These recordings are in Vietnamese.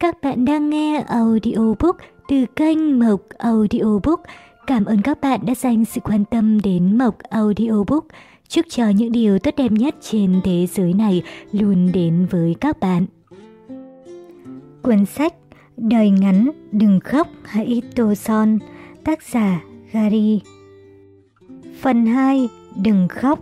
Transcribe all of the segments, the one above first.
Các bạn đang nghe audiobook từ kênh Mộc Audiobook. Cảm ơn các bạn đã dành sự quan tâm đến Mộc Audiobook. Chúc cho những điều tốt đẹp nhất trên thế giới này luôn đến với các bạn. Cuốn sách Đời ngắn, đừng khóc, hãy tô son Tác giả Gary Phần 2 Đừng khóc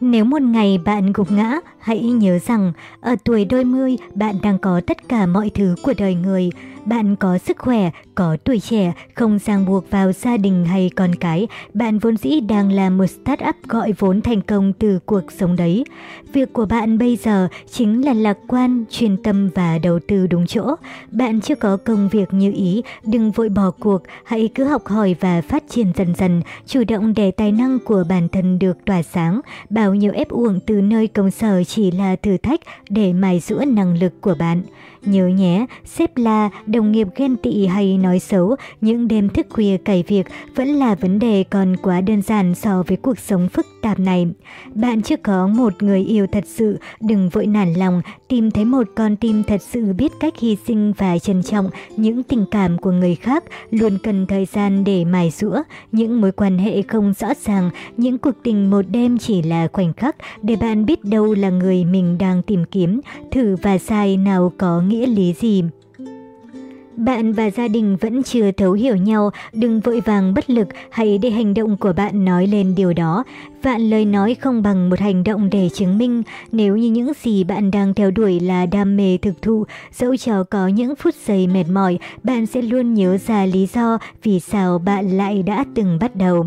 Nếu một ngày bạn gục ngã, hãy nhớ rằng ở tuổi đôi mươi bạn đang có tất cả mọi thứ của đời người. Bạn có sức khỏe, có tuổi trẻ, không ràng buộc vào gia đình hay con cái. Bạn vốn dĩ đang là một startup gọi vốn thành công từ cuộc sống đấy. Việc của bạn bây giờ chính là lạc quan, chuyên tâm và đầu tư đúng chỗ. Bạn chưa có công việc như ý, đừng vội bỏ cuộc, hãy cứ học hỏi và phát triển dần dần, chủ động để tài năng của bản thân được tỏa sáng. Bao nhiêu ép uổng từ nơi công sở chỉ chỉ là thử thách để mài giũa năng lực của bạn. Nhớ nhé, xếp la, đồng nghiệp ghen tị hay nói xấu, những đêm thức khuya cày việc vẫn là vấn đề còn quá đơn giản so với cuộc sống phức tạp này. Bạn chưa có một người yêu thật sự, đừng vội nản lòng, tìm thấy một con tim thật sự biết cách hy sinh và trân trọng những tình cảm của người khác, luôn cần thời gian để mài rũa, những mối quan hệ không rõ ràng, những cuộc tình một đêm chỉ là khoảnh khắc để bạn biết đâu là người mình đang tìm kiếm, thử và sai nào có nghĩa lý gì. Bạn và gia đình vẫn chưa thấu hiểu nhau, đừng vội vàng bất lực, hãy để hành động của bạn nói lên điều đó. Vạn lời nói không bằng một hành động để chứng minh, nếu như những gì bạn đang theo đuổi là đam mê thực thụ, dẫu cho có những phút giây mệt mỏi, bạn sẽ luôn nhớ ra lý do vì sao bạn lại đã từng bắt đầu.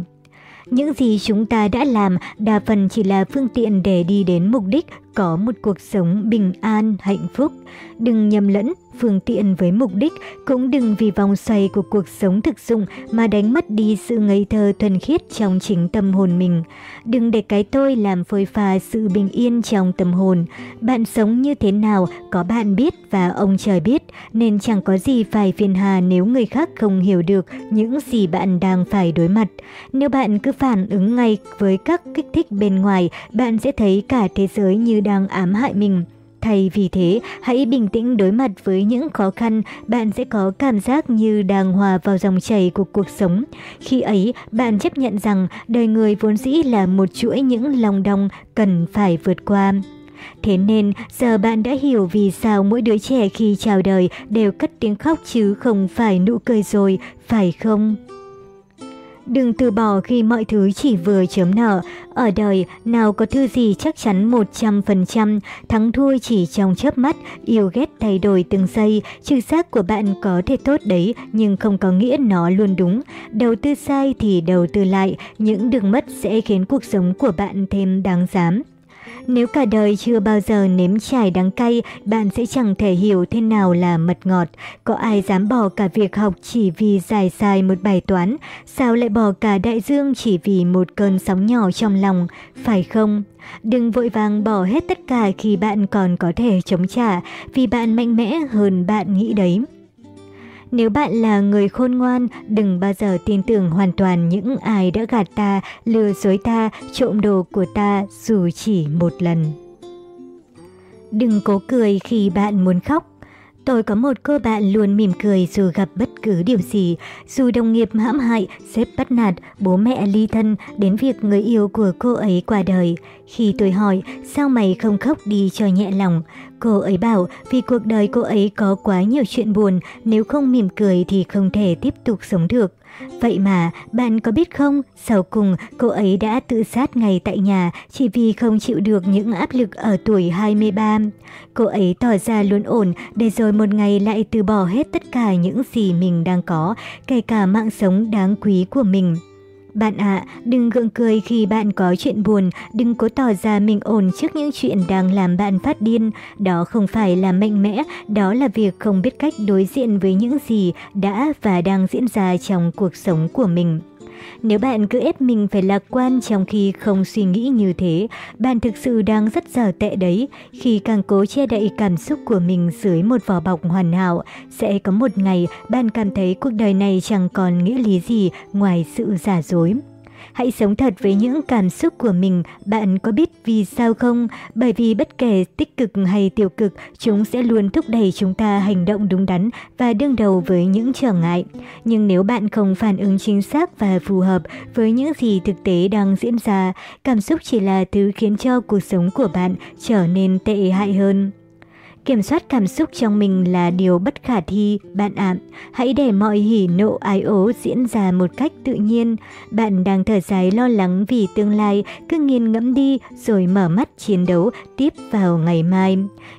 Những gì chúng ta đã làm đa phần chỉ là phương tiện để đi đến mục đích có một cuộc sống bình an, hạnh phúc. Đừng nhầm lẫn phương tiện với mục đích, cũng đừng vì vòng xoay của cuộc sống thực dụng mà đánh mất đi sự ngây thơ thuần khiết trong chính tâm hồn mình. Đừng để cái tôi làm phôi pha sự bình yên trong tâm hồn. Bạn sống như thế nào có bạn biết và ông trời biết, nên chẳng có gì phải phiền hà nếu người khác không hiểu được những gì bạn đang phải đối mặt. Nếu bạn cứ phản ứng ngay với các kích thích bên ngoài, bạn sẽ thấy cả thế giới như đang ám hại mình. Thay vì thế, hãy bình tĩnh đối mặt với những khó khăn, bạn sẽ có cảm giác như đang hòa vào dòng chảy của cuộc sống. Khi ấy, bạn chấp nhận rằng đời người vốn dĩ là một chuỗi những lòng đong cần phải vượt qua. Thế nên, giờ bạn đã hiểu vì sao mỗi đứa trẻ khi chào đời đều cất tiếng khóc chứ không phải nụ cười rồi, phải không? Đừng từ bỏ khi mọi thứ chỉ vừa chớm nở. Ở đời, nào có thứ gì chắc chắn 100%, thắng thua chỉ trong chớp mắt, yêu ghét thay đổi từng giây. Trực giác của bạn có thể tốt đấy, nhưng không có nghĩa nó luôn đúng. Đầu tư sai thì đầu tư lại, những đường mất sẽ khiến cuộc sống của bạn thêm đáng giám. Nếu cả đời chưa bao giờ nếm trải đắng cay, bạn sẽ chẳng thể hiểu thế nào là mật ngọt. Có ai dám bỏ cả việc học chỉ vì giải sai một bài toán? Sao lại bỏ cả đại dương chỉ vì một cơn sóng nhỏ trong lòng? Phải không? Đừng vội vàng bỏ hết tất cả khi bạn còn có thể chống trả, vì bạn mạnh mẽ hơn bạn nghĩ đấy. Nếu bạn là người khôn ngoan, đừng bao giờ tin tưởng hoàn toàn những ai đã gạt ta, lừa dối ta, trộm đồ của ta dù chỉ một lần. Đừng cố cười khi bạn muốn khóc. Tôi có một cô bạn luôn mỉm cười dù gặp bất cứ điều gì, dù đồng nghiệp hãm hại, sếp bắt nạt, bố mẹ ly thân, đến việc người yêu của cô ấy qua đời. Khi tôi hỏi, sao mày không khóc đi cho nhẹ lòng? Cô ấy bảo vì cuộc đời cô ấy có quá nhiều chuyện buồn, nếu không mỉm cười thì không thể tiếp tục sống được. Vậy mà, bạn có biết không, sau cùng cô ấy đã tự sát ngay tại nhà chỉ vì không chịu được những áp lực ở tuổi 23. Cô ấy tỏ ra luôn ổn để rồi một ngày lại từ bỏ hết tất cả những gì mình đang có, kể cả mạng sống đáng quý của mình. Bạn ạ, đừng gượng cười khi bạn có chuyện buồn, đừng cố tỏ ra mình ổn trước những chuyện đang làm bạn phát điên. Đó không phải là mạnh mẽ, đó là việc không biết cách đối diện với những gì đã và đang diễn ra trong cuộc sống của mình. Nếu bạn cứ ép mình phải lạc quan trong khi không suy nghĩ như thế, bạn thực sự đang rất dở tệ đấy. Khi càng cố che đậy cảm xúc của mình dưới một vỏ bọc hoàn hảo, sẽ có một ngày bạn cảm thấy cuộc đời này chẳng còn nghĩa lý gì ngoài sự giả dối. Hãy sống thật với những cảm xúc của mình, bạn có biết vì sao không? Bởi vì bất kể tích cực hay tiêu cực, chúng sẽ luôn thúc đẩy chúng ta hành động đúng đắn và đương đầu với những trở ngại. Nhưng nếu bạn không phản ứng chính xác và phù hợp với những gì thực tế đang diễn ra, cảm xúc chỉ là thứ khiến cho cuộc sống của bạn trở nên tệ hại hơn. Kiểm soát cảm xúc trong mình là điều bất khả thi, bạn ạ. Hãy để mọi hỉ nộ ái ố diễn ra một cách tự nhiên. Bạn đang thở dài lo lắng vì tương lai, cứ nghiền ngẫm đi rồi mở mắt chiến đấu tiếp vào ngày mai.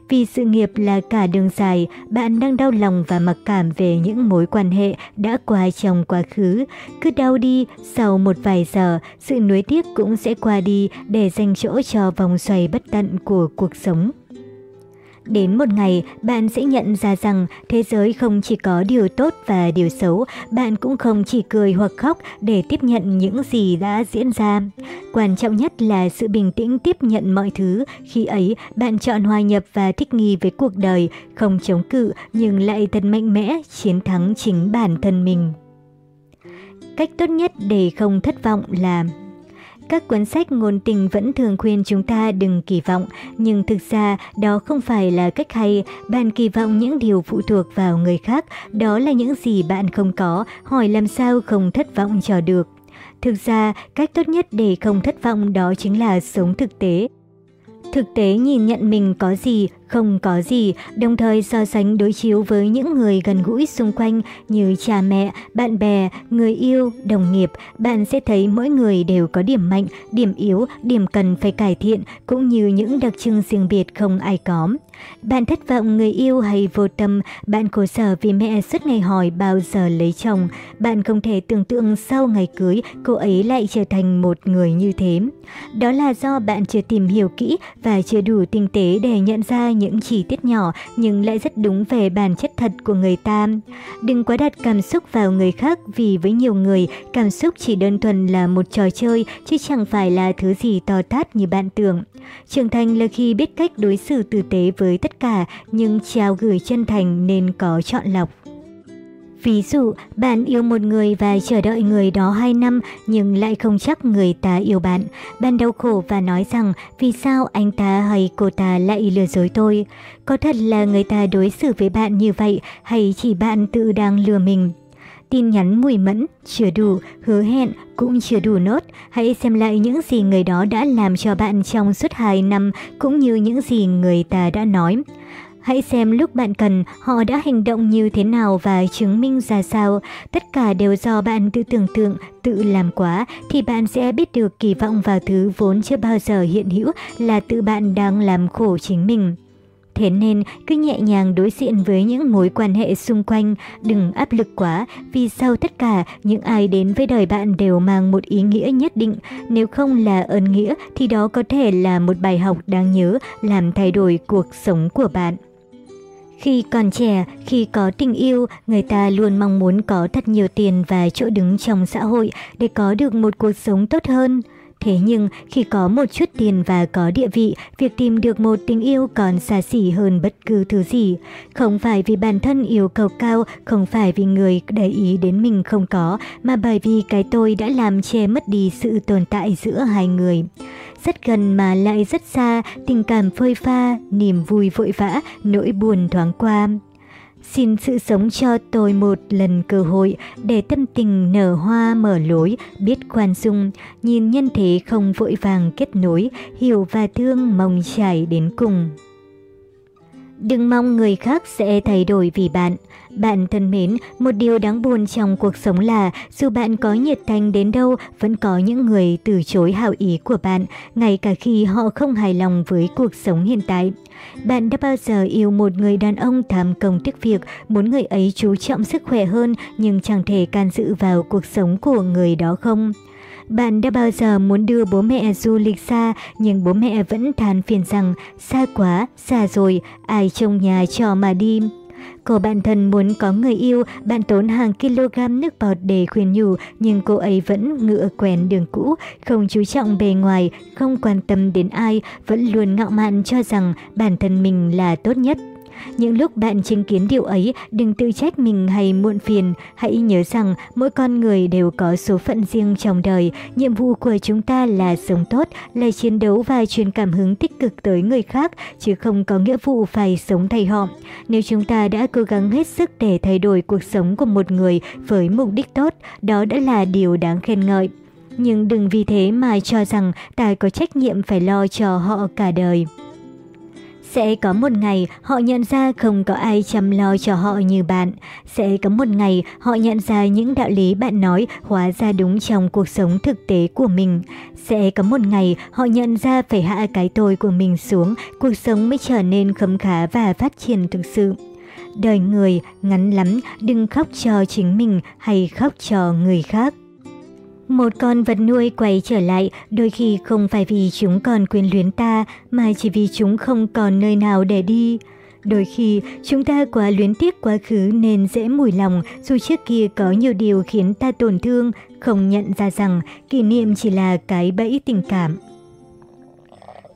Vì sự nghiệp là cả đường dài, bạn đang đau lòng và mặc cảm về những mối quan hệ đã qua trong quá khứ. Cứ đau đi, sau một vài giờ, sự nuối tiếc cũng sẽ qua đi để dành chỗ cho vòng xoay bất tận của cuộc sống. Đến một ngày, bạn sẽ nhận ra rằng thế giới không chỉ có điều tốt và điều xấu, bạn cũng không chỉ cười hoặc khóc để tiếp nhận những gì đã diễn ra. Quan trọng nhất là sự bình tĩnh tiếp nhận mọi thứ, khi ấy bạn chọn hòa nhập và thích nghi với cuộc đời, không chống cự nhưng lại thật mạnh mẽ chiến thắng chính bản thân mình. Cách tốt nhất để không thất vọng là các cuốn sách ngôn tình vẫn thường khuyên chúng ta đừng kỳ vọng, nhưng thực ra đó không phải là cách hay. Bạn kỳ vọng những điều phụ thuộc vào người khác, đó là những gì bạn không có, hỏi làm sao không thất vọng cho được. Thực ra, cách tốt nhất để không thất vọng đó chính là sống thực tế. Thực tế nhìn nhận mình có gì, không có gì, đồng thời so sánh đối chiếu với những người gần gũi xung quanh như cha mẹ, bạn bè, người yêu, đồng nghiệp, bạn sẽ thấy mỗi người đều có điểm mạnh, điểm yếu, điểm cần phải cải thiện, cũng như những đặc trưng riêng biệt không ai có. Bạn thất vọng người yêu hay vô tâm, bạn khổ sở vì mẹ suốt ngày hỏi bao giờ lấy chồng. Bạn không thể tưởng tượng sau ngày cưới cô ấy lại trở thành một người như thế. Đó là do bạn chưa tìm hiểu kỹ và chưa đủ tinh tế để nhận ra những chi tiết nhỏ nhưng lại rất đúng về bản chất thật của người ta. Đừng quá đặt cảm xúc vào người khác vì với nhiều người, cảm xúc chỉ đơn thuần là một trò chơi chứ chẳng phải là thứ gì to tát như bạn tưởng. Trưởng thành là khi biết cách đối xử tử tế với tất cả nhưng trao gửi chân thành nên có chọn lọc. Ví dụ, bạn yêu một người và chờ đợi người đó 2 năm nhưng lại không chắc người ta yêu bạn. Bạn đau khổ và nói rằng vì sao anh ta hay cô ta lại lừa dối tôi. Có thật là người ta đối xử với bạn như vậy hay chỉ bạn tự đang lừa mình? Tin nhắn mùi mẫn, chưa đủ, hứa hẹn cũng chưa đủ nốt. Hãy xem lại những gì người đó đã làm cho bạn trong suốt 2 năm cũng như những gì người ta đã nói. Hãy xem lúc bạn cần họ đã hành động như thế nào và chứng minh ra sao. Tất cả đều do bạn tự tưởng tượng, tự làm quá thì bạn sẽ biết được kỳ vọng vào thứ vốn chưa bao giờ hiện hữu là tự bạn đang làm khổ chính mình. Thế nên cứ nhẹ nhàng đối diện với những mối quan hệ xung quanh, đừng áp lực quá, vì sau tất cả, những ai đến với đời bạn đều mang một ý nghĩa nhất định. Nếu không là ơn nghĩa thì đó có thể là một bài học đáng nhớ làm thay đổi cuộc sống của bạn. Khi còn trẻ, khi có tình yêu, người ta luôn mong muốn có thật nhiều tiền và chỗ đứng trong xã hội để có được một cuộc sống tốt hơn. Thế nhưng khi có một chút tiền và có địa vị, việc tìm được một tình yêu còn xa xỉ hơn bất cứ thứ gì. Không phải vì bản thân yêu cầu cao, không phải vì người để ý đến mình không có, mà bởi vì cái tôi đã làm che mất đi sự tồn tại giữa hai người. Rất gần mà lại rất xa, tình cảm phơi pha, niềm vui vội vã, nỗi buồn thoáng qua. Xin sự sống cho tôi một lần cơ hội để tâm tình nở hoa mở lối, biết khoan dung, nhìn nhân thế không vội vàng kết nối, hiểu và thương mong trải đến cùng. Đừng mong người khác sẽ thay đổi vì bạn. Bạn thân mến, một điều đáng buồn trong cuộc sống là dù bạn có nhiệt thành đến đâu, vẫn có những người từ chối hảo ý của bạn, ngay cả khi họ không hài lòng với cuộc sống hiện tại. Bạn đã bao giờ yêu một người đàn ông tham công tiếc việc, muốn người ấy chú trọng sức khỏe hơn nhưng chẳng thể can dự vào cuộc sống của người đó không? Bạn đã bao giờ muốn đưa bố mẹ du lịch xa, nhưng bố mẹ vẫn than phiền rằng xa quá, xa rồi, ai trông nhà cho mà đi. Cô bạn thân muốn có người yêu, bạn tốn hàng kg nước bọt để khuyên nhủ, nhưng cô ấy vẫn ngựa quen đường cũ, không chú trọng bề ngoài, không quan tâm đến ai, vẫn luôn ngạo mạn cho rằng bản thân mình là tốt nhất. Những lúc bạn chứng kiến điều ấy, đừng tự trách mình hay muộn phiền. Hãy nhớ rằng mỗi con người đều có số phận riêng trong đời. Nhiệm vụ của chúng ta là sống tốt, là chiến đấu và truyền cảm hứng tích cực tới người khác, chứ không có nghĩa vụ phải sống thay họ. Nếu chúng ta đã cố gắng hết sức để thay đổi cuộc sống của một người với mục đích tốt, đó đã là điều đáng khen ngợi. Nhưng đừng vì thế mà cho rằng ta có trách nhiệm phải lo cho họ cả đời. Sẽ có một ngày họ nhận ra không có ai chăm lo cho họ như bạn. Sẽ có một ngày họ nhận ra những đạo lý bạn nói hóa ra đúng trong cuộc sống thực tế của mình. Sẽ có một ngày họ nhận ra phải hạ cái tôi của mình xuống, cuộc sống mới trở nên khấm khá và phát triển thực sự. Đời người ngắn lắm, đừng khóc cho chính mình hay khóc cho người khác. Một con vật nuôi quay trở lại đôi khi không phải vì chúng còn quyến luyến ta mà chỉ vì chúng không còn nơi nào để đi. Đôi khi chúng ta quá luyến tiếc quá khứ nên dễ mùi lòng dù trước kia có nhiều điều khiến ta tổn thương, không nhận ra rằng kỷ niệm chỉ là cái bẫy tình cảm.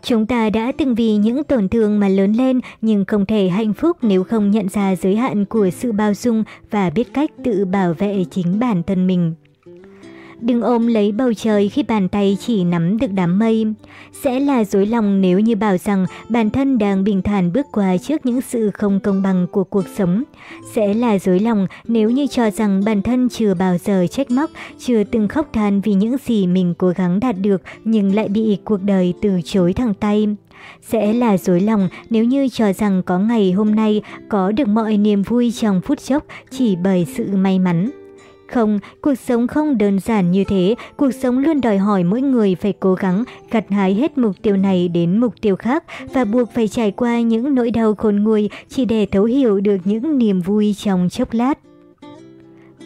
Chúng ta đã từng vì những tổn thương mà lớn lên nhưng không thể hạnh phúc nếu không nhận ra giới hạn của sự bao dung và biết cách tự bảo vệ chính bản thân mình. Đừng ôm lấy bầu trời khi bàn tay chỉ nắm được đám mây. Sẽ là dối lòng nếu như bảo rằng bản thân đang bình thản bước qua trước những sự không công bằng của cuộc sống. Sẽ là dối lòng nếu như cho rằng bản thân chưa bao giờ trách móc, chưa từng khóc than vì những gì mình cố gắng đạt được nhưng lại bị cuộc đời từ chối thẳng tay. Sẽ là dối lòng nếu như cho rằng có ngày hôm nay có được mọi niềm vui trong phút chốc chỉ bởi sự may mắn. Không, cuộc sống không đơn giản như thế, cuộc sống luôn đòi hỏi mỗi người phải cố gắng gặt hái hết mục tiêu này đến mục tiêu khác và buộc phải trải qua những nỗi đau khôn nguôi chỉ để thấu hiểu được những niềm vui trong chốc lát.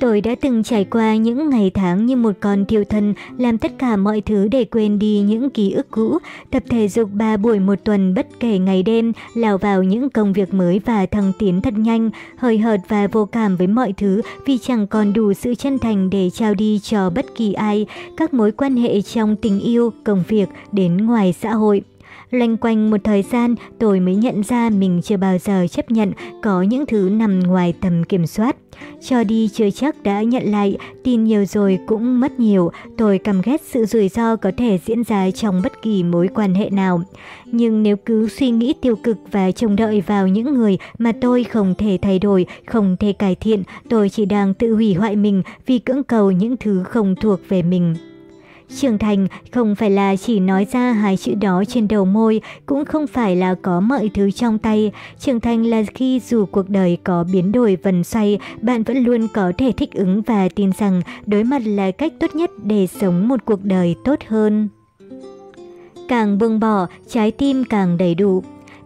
Tôi đã từng trải qua những ngày tháng như một con thiêu thân, làm tất cả mọi thứ để quên đi những ký ức cũ, tập thể dục 3 buổi một tuần bất kể ngày đêm, lao vào những công việc mới và thăng tiến thật nhanh, hời hợt và vô cảm với mọi thứ vì chẳng còn đủ sự chân thành để trao đi cho bất kỳ ai, các mối quan hệ trong tình yêu, công việc đến ngoài xã hội lanh quanh một thời gian, tôi mới nhận ra mình chưa bao giờ chấp nhận có những thứ nằm ngoài tầm kiểm soát. Cho đi chưa chắc đã nhận lại, tin nhiều rồi cũng mất nhiều. Tôi căm ghét sự rủi ro có thể diễn ra trong bất kỳ mối quan hệ nào. Nhưng nếu cứ suy nghĩ tiêu cực và trông đợi vào những người mà tôi không thể thay đổi, không thể cải thiện, tôi chỉ đang tự hủy hoại mình vì cưỡng cầu những thứ không thuộc về mình. Trưởng thành không phải là chỉ nói ra hai chữ đó trên đầu môi, cũng không phải là có mọi thứ trong tay. Trưởng thành là khi dù cuộc đời có biến đổi vần xoay, bạn vẫn luôn có thể thích ứng và tin rằng đối mặt là cách tốt nhất để sống một cuộc đời tốt hơn. Càng buông bỏ, trái tim càng đầy đủ.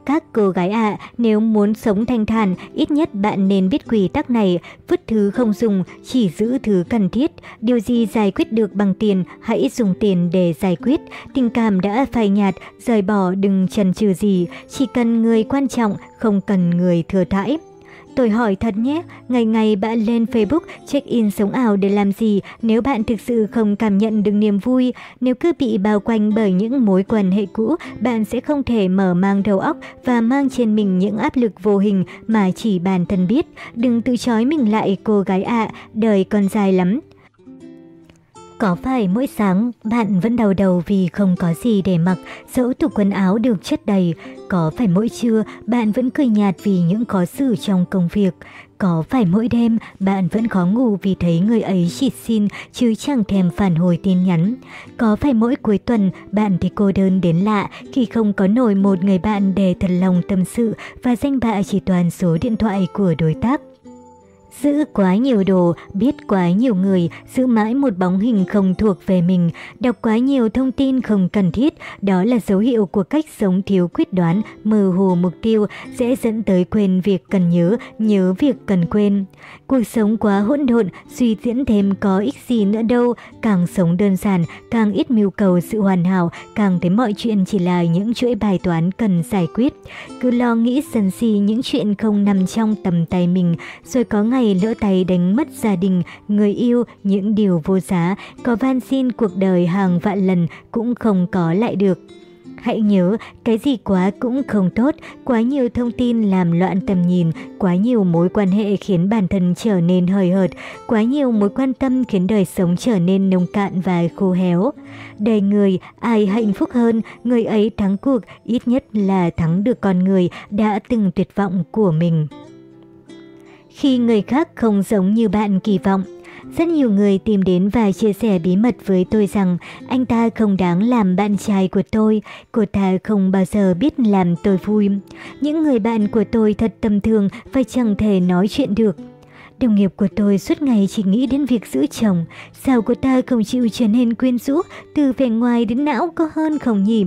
Các cô gái ạ, nếu muốn sống thanh thản, ít nhất bạn nên biết quy tắc này, vứt thứ không dùng, chỉ giữ thứ cần thiết. Điều gì giải quyết được bằng tiền, hãy dùng tiền để giải quyết. Tình cảm đã phai nhạt, rời bỏ đừng chần chừ gì, chỉ cần người quan trọng, không cần người thừa thãi. Tôi hỏi thật nhé, ngày ngày bạn lên Facebook check-in sống ảo để làm gì nếu bạn thực sự không cảm nhận được niềm vui? Nếu cứ bị bao quanh bởi những mối quan hệ cũ, bạn sẽ không thể mở mang đầu óc và mang trên mình những áp lực vô hình mà chỉ bản thân biết. Đừng tự chói mình lại cô gái ạ, đời còn dài lắm. Có phải mỗi sáng bạn vẫn đau đầu vì không có gì để mặc, dẫu tủ quần áo được chất đầy? Có phải mỗi trưa bạn vẫn cười nhạt vì những khó xử trong công việc? Có phải mỗi đêm bạn vẫn khó ngủ vì thấy người ấy chỉ xin chứ chẳng thèm phản hồi tin nhắn? Có phải mỗi cuối tuần bạn thấy cô đơn đến lạ khi không có nổi một người bạn để thật lòng tâm sự và danh bạ chỉ toàn số điện thoại của đối tác? Giữ quá nhiều đồ, biết quá nhiều người, giữ mãi một bóng hình không thuộc về mình, đọc quá nhiều thông tin không cần thiết, đó là dấu hiệu của cách sống thiếu quyết đoán, mơ hồ mục tiêu, sẽ dẫn tới quên việc cần nhớ, nhớ việc cần quên. Cuộc sống quá hỗn độn, suy diễn thêm có ích gì nữa đâu, càng sống đơn giản, càng ít mưu cầu sự hoàn hảo, càng thấy mọi chuyện chỉ là những chuỗi bài toán cần giải quyết. Cứ lo nghĩ sân si những chuyện không nằm trong tầm tay mình, rồi có ngày lỡ tay đánh mất gia đình, người yêu, những điều vô giá, có van xin cuộc đời hàng vạn lần cũng không có lại được. Hãy nhớ, cái gì quá cũng không tốt, quá nhiều thông tin làm loạn tầm nhìn, quá nhiều mối quan hệ khiến bản thân trở nên hời hợt, quá nhiều mối quan tâm khiến đời sống trở nên nông cạn và khô héo. Đời người, ai hạnh phúc hơn, người ấy thắng cuộc, ít nhất là thắng được con người đã từng tuyệt vọng của mình. Khi người khác không giống như bạn kỳ vọng, rất nhiều người tìm đến và chia sẻ bí mật với tôi rằng anh ta không đáng làm bạn trai của tôi, cô ta không bao giờ biết làm tôi vui. Những người bạn của tôi thật tầm thường và chẳng thể nói chuyện được. Đồng nghiệp của tôi suốt ngày chỉ nghĩ đến việc giữ chồng, sao cô ta không chịu trở nên quyến rũ, từ vẻ ngoài đến não có hơn không nhỉ?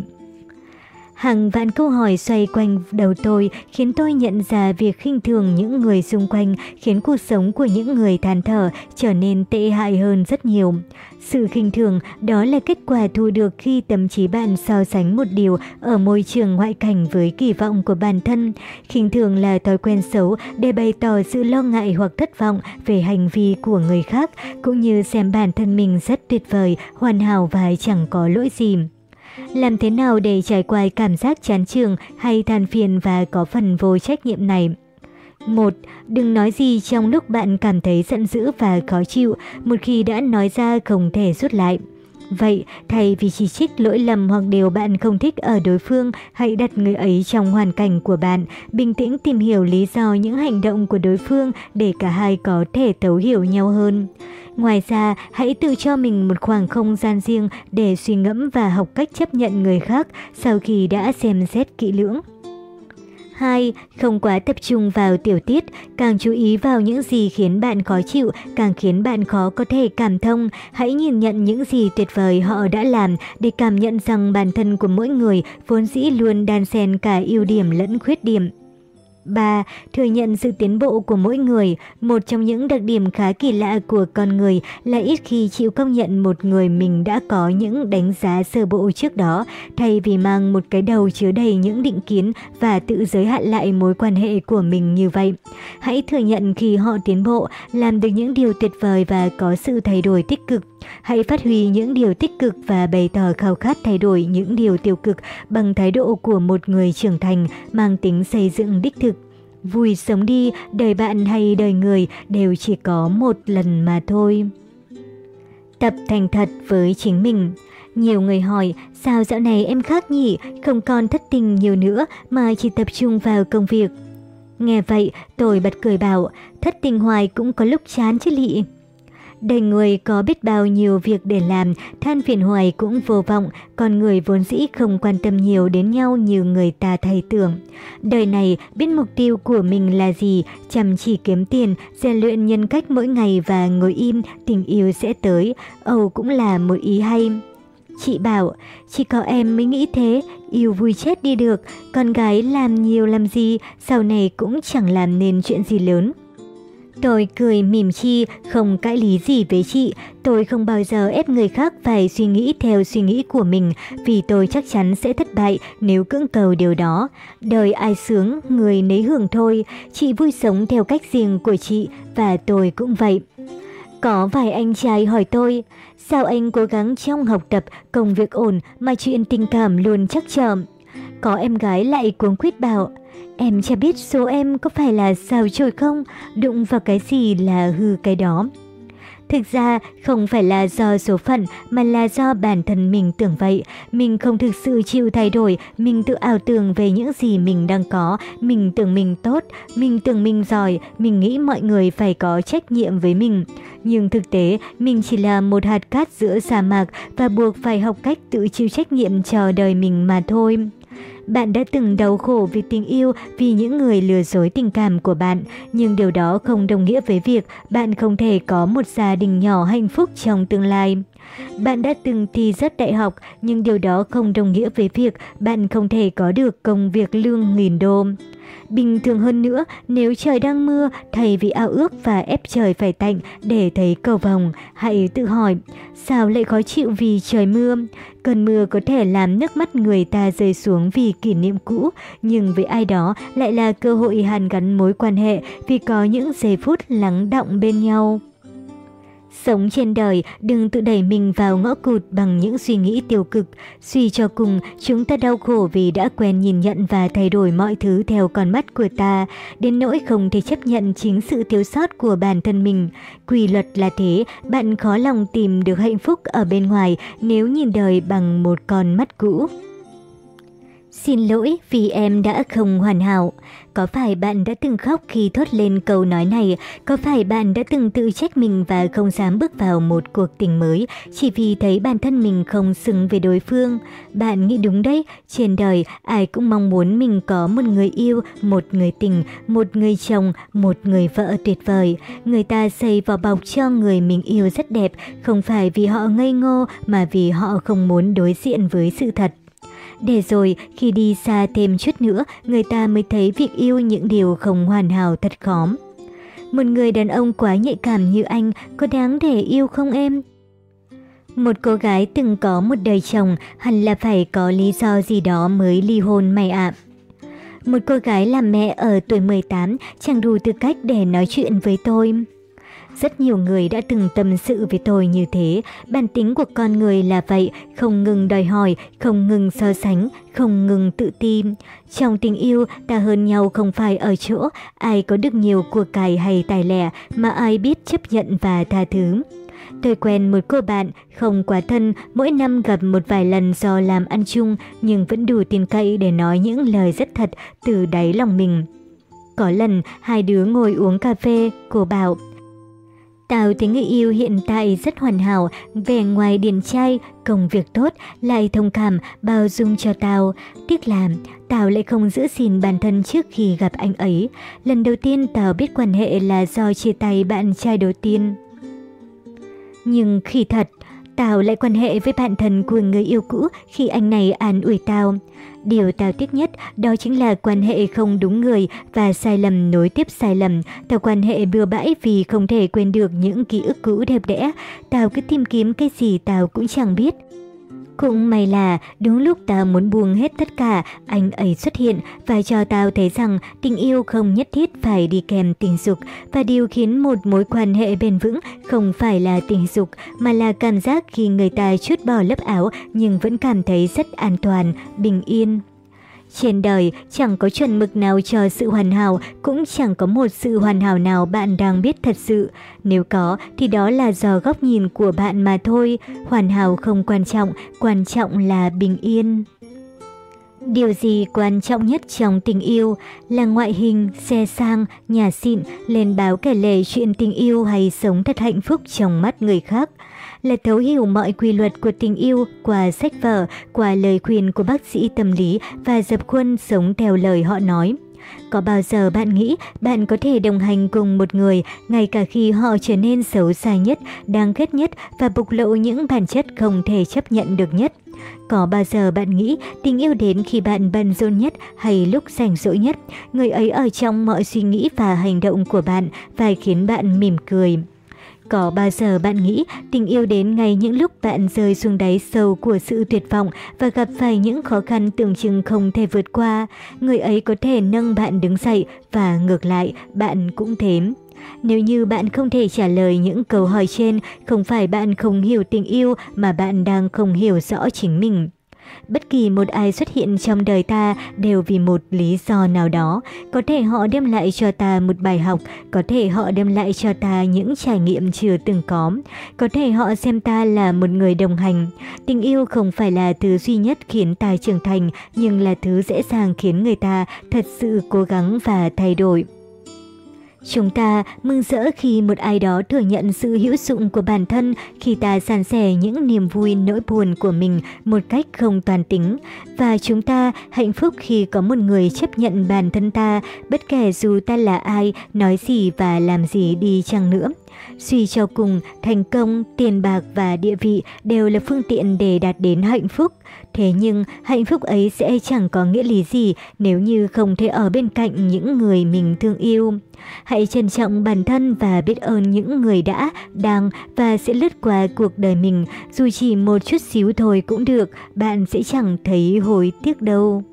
Hàng vạn câu hỏi xoay quanh đầu tôi khiến tôi nhận ra việc khinh thường những người xung quanh khiến cuộc sống của những người than thở trở nên tệ hại hơn rất nhiều. Sự khinh thường đó là kết quả thu được khi tâm trí bạn so sánh một điều ở môi trường ngoại cảnh với kỳ vọng của bản thân. Khinh thường là thói quen xấu để bày tỏ sự lo ngại hoặc thất vọng về hành vi của người khác, cũng như xem bản thân mình rất tuyệt vời, hoàn hảo và chẳng có lỗi gì. Làm thế nào để trải qua cảm giác chán trường hay than phiền và có phần vô trách nhiệm này? 1. Đừng nói gì trong lúc bạn cảm thấy giận dữ và khó chịu, một khi đã nói ra không thể rút lại. Vậy, thay vì chỉ trích lỗi lầm hoặc điều bạn không thích ở đối phương, hãy đặt người ấy trong hoàn cảnh của bạn, bình tĩnh tìm hiểu lý do những hành động của đối phương để cả hai có thể thấu hiểu nhau hơn. Ngoài ra, hãy tự cho mình một khoảng không gian riêng để suy ngẫm và học cách chấp nhận người khác sau khi đã xem xét kỹ lưỡng. 2. Không quá tập trung vào tiểu tiết, càng chú ý vào những gì khiến bạn khó chịu, càng khiến bạn khó có thể cảm thông. Hãy nhìn nhận những gì tuyệt vời họ đã làm để cảm nhận rằng bản thân của mỗi người vốn dĩ luôn đan xen cả ưu điểm lẫn khuyết điểm. 3. Thừa nhận sự tiến bộ của mỗi người. Một trong những đặc điểm khá kỳ lạ của con người là ít khi chịu công nhận một người mình đã có những đánh giá sơ bộ trước đó, thay vì mang một cái đầu chứa đầy những định kiến và tự giới hạn lại mối quan hệ của mình như vậy. Hãy thừa nhận khi họ tiến bộ, làm được những điều tuyệt vời và có sự thay đổi tích cực. Hãy phát huy những điều tích cực và bày tỏ khao khát thay đổi những điều tiêu cực bằng thái độ của một người trưởng thành mang tính xây dựng đích thực. Vui sống đi, đời bạn hay đời người đều chỉ có một lần mà thôi. Tập thành thật với chính mình. Nhiều người hỏi, sao dạo này em khác nhỉ, không còn thất tình nhiều nữa mà chỉ tập trung vào công việc. Nghe vậy, tôi bật cười bảo, thất tình hoài cũng có lúc chán chứ lị. Đời người có biết bao nhiêu việc để làm, than phiền hoài cũng vô vọng, còn người vốn dĩ không quan tâm nhiều đến nhau như người ta thay tưởng. Đời này biết mục tiêu của mình là gì, chăm chỉ kiếm tiền, rèn luyện nhân cách mỗi ngày và ngồi im, tình yêu sẽ tới. Âu cũng là một ý hay. Chị bảo, chỉ có em mới nghĩ thế, yêu vui chết đi được, con gái làm nhiều làm gì, sau này cũng chẳng làm nên chuyện gì lớn. Tôi cười mỉm chi, không cãi lý gì với chị. Tôi không bao giờ ép người khác phải suy nghĩ theo suy nghĩ của mình, vì tôi chắc chắn sẽ thất bại nếu cưỡng cầu điều đó. Đời ai sướng, người nấy hưởng thôi. Chị vui sống theo cách riêng của chị, và tôi cũng vậy. Có vài anh trai hỏi tôi, sao anh cố gắng trong học tập, công việc ổn mà chuyện tình cảm luôn chắc chậm có em gái lại cuống quýt bảo, Em chả biết số em có phải là sao trời không, đụng vào cái gì là hư cái đó. Thực ra không phải là do số phận mà là do bản thân mình tưởng vậy. Mình không thực sự chịu thay đổi, mình tự ảo tưởng về những gì mình đang có. Mình tưởng mình tốt, mình tưởng mình giỏi, mình nghĩ mọi người phải có trách nhiệm với mình. Nhưng thực tế, mình chỉ là một hạt cát giữa sa mạc và buộc phải học cách tự chịu trách nhiệm cho đời mình mà thôi. Bạn đã từng đau khổ vì tình yêu, vì những người lừa dối tình cảm của bạn, nhưng điều đó không đồng nghĩa với việc bạn không thể có một gia đình nhỏ hạnh phúc trong tương lai. Bạn đã từng thi rất đại học, nhưng điều đó không đồng nghĩa với việc bạn không thể có được công việc lương nghìn đô. Bình thường hơn nữa, nếu trời đang mưa, thầy vì ao ước và ép trời phải tạnh để thấy cầu vòng, hãy tự hỏi, sao lại khó chịu vì trời mưa? Cơn mưa có thể làm nước mắt người ta rơi xuống vì kỷ niệm cũ, nhưng với ai đó lại là cơ hội hàn gắn mối quan hệ vì có những giây phút lắng động bên nhau. Sống trên đời, đừng tự đẩy mình vào ngõ cụt bằng những suy nghĩ tiêu cực. Suy cho cùng, chúng ta đau khổ vì đã quen nhìn nhận và thay đổi mọi thứ theo con mắt của ta, đến nỗi không thể chấp nhận chính sự thiếu sót của bản thân mình. Quy luật là thế, bạn khó lòng tìm được hạnh phúc ở bên ngoài nếu nhìn đời bằng một con mắt cũ. Xin lỗi vì em đã không hoàn hảo. Có phải bạn đã từng khóc khi thốt lên câu nói này? Có phải bạn đã từng tự trách mình và không dám bước vào một cuộc tình mới chỉ vì thấy bản thân mình không xứng với đối phương? Bạn nghĩ đúng đấy, trên đời ai cũng mong muốn mình có một người yêu, một người tình, một người chồng, một người vợ tuyệt vời. Người ta xây vỏ bọc cho người mình yêu rất đẹp, không phải vì họ ngây ngô mà vì họ không muốn đối diện với sự thật. Để rồi, khi đi xa thêm chút nữa, người ta mới thấy việc yêu những điều không hoàn hảo thật khó. Một người đàn ông quá nhạy cảm như anh có đáng để yêu không em? Một cô gái từng có một đời chồng hẳn là phải có lý do gì đó mới ly hôn mày ạ. Một cô gái làm mẹ ở tuổi 18 chẳng đủ tư cách để nói chuyện với tôi. Rất nhiều người đã từng tâm sự với tôi như thế, bản tính của con người là vậy, không ngừng đòi hỏi, không ngừng so sánh, không ngừng tự tin. Trong tình yêu, ta hơn nhau không phải ở chỗ ai có được nhiều của cải hay tài lẻ, mà ai biết chấp nhận và tha thứ. Tôi quen một cô bạn, không quá thân, mỗi năm gặp một vài lần do làm ăn chung, nhưng vẫn đủ tin cậy để nói những lời rất thật từ đáy lòng mình. Có lần, hai đứa ngồi uống cà phê, cô bảo, Tao thấy người yêu hiện tại rất hoàn hảo, vẻ ngoài điển trai, công việc tốt, lại thông cảm, bao dung cho tao. Tiếc làm tao lại không giữ gìn bản thân trước khi gặp anh ấy. Lần đầu tiên tao biết quan hệ là do chia tay bạn trai đầu tiên. Nhưng khi thật, tao lại quan hệ với bạn thân của người yêu cũ khi anh này an ủi tao. Điều tao tiếc nhất đó chính là quan hệ không đúng người và sai lầm nối tiếp sai lầm. Tao quan hệ bừa bãi vì không thể quên được những ký ức cũ đẹp đẽ. Tao cứ tìm kiếm cái gì tao cũng chẳng biết. Cũng may là đúng lúc tao muốn buông hết tất cả, anh ấy xuất hiện và cho tao thấy rằng tình yêu không nhất thiết phải đi kèm tình dục và điều khiến một mối quan hệ bền vững không phải là tình dục mà là cảm giác khi người ta chút bỏ lớp áo nhưng vẫn cảm thấy rất an toàn, bình yên. Trên đời chẳng có chuẩn mực nào cho sự hoàn hảo, cũng chẳng có một sự hoàn hảo nào bạn đang biết thật sự. Nếu có thì đó là do góc nhìn của bạn mà thôi. Hoàn hảo không quan trọng, quan trọng là bình yên. Điều gì quan trọng nhất trong tình yêu là ngoại hình, xe sang, nhà xịn, lên báo kể lể chuyện tình yêu hay sống thật hạnh phúc trong mắt người khác là thấu hiểu mọi quy luật của tình yêu qua sách vở, qua lời khuyên của bác sĩ tâm lý và dập khuôn sống theo lời họ nói. Có bao giờ bạn nghĩ bạn có thể đồng hành cùng một người ngay cả khi họ trở nên xấu xa nhất, đáng ghét nhất và bộc lộ những bản chất không thể chấp nhận được nhất? Có bao giờ bạn nghĩ tình yêu đến khi bạn bận rộn nhất hay lúc rảnh rỗi nhất, người ấy ở trong mọi suy nghĩ và hành động của bạn và khiến bạn mỉm cười? Có bao giờ bạn nghĩ tình yêu đến ngay những lúc bạn rơi xuống đáy sâu của sự tuyệt vọng và gặp phải những khó khăn tưởng chừng không thể vượt qua, người ấy có thể nâng bạn đứng dậy và ngược lại bạn cũng thế. Nếu như bạn không thể trả lời những câu hỏi trên, không phải bạn không hiểu tình yêu mà bạn đang không hiểu rõ chính mình. Bất kỳ một ai xuất hiện trong đời ta đều vì một lý do nào đó. Có thể họ đem lại cho ta một bài học, có thể họ đem lại cho ta những trải nghiệm chưa từng có, có thể họ xem ta là một người đồng hành. Tình yêu không phải là thứ duy nhất khiến ta trưởng thành, nhưng là thứ dễ dàng khiến người ta thật sự cố gắng và thay đổi. Chúng ta mừng rỡ khi một ai đó thừa nhận sự hữu dụng của bản thân khi ta san sẻ những niềm vui nỗi buồn của mình một cách không toàn tính. Và chúng ta hạnh phúc khi có một người chấp nhận bản thân ta, bất kể dù ta là ai, nói gì và làm gì đi chăng nữa. Suy cho cùng, thành công, tiền bạc và địa vị đều là phương tiện để đạt đến hạnh phúc. Thế nhưng, hạnh phúc ấy sẽ chẳng có nghĩa lý gì nếu như không thể ở bên cạnh những người mình thương yêu. Hãy trân trọng bản thân và biết ơn những người đã, đang và sẽ lướt qua cuộc đời mình. Dù chỉ một chút xíu thôi cũng được, bạn sẽ chẳng thấy hối tiếc đâu.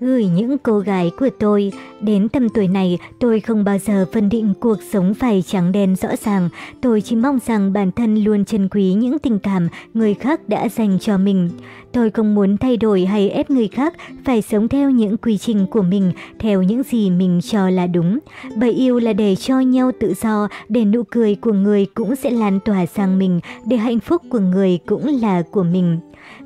Gửi những cô gái của tôi, đến tầm tuổi này tôi không bao giờ phân định cuộc sống phải trắng đen rõ ràng. Tôi chỉ mong rằng bản thân luôn trân quý những tình cảm người khác đã dành cho mình. Tôi không muốn thay đổi hay ép người khác phải sống theo những quy trình của mình, theo những gì mình cho là đúng. Bởi yêu là để cho nhau tự do, để nụ cười của người cũng sẽ lan tỏa sang mình, để hạnh phúc của người cũng là của mình.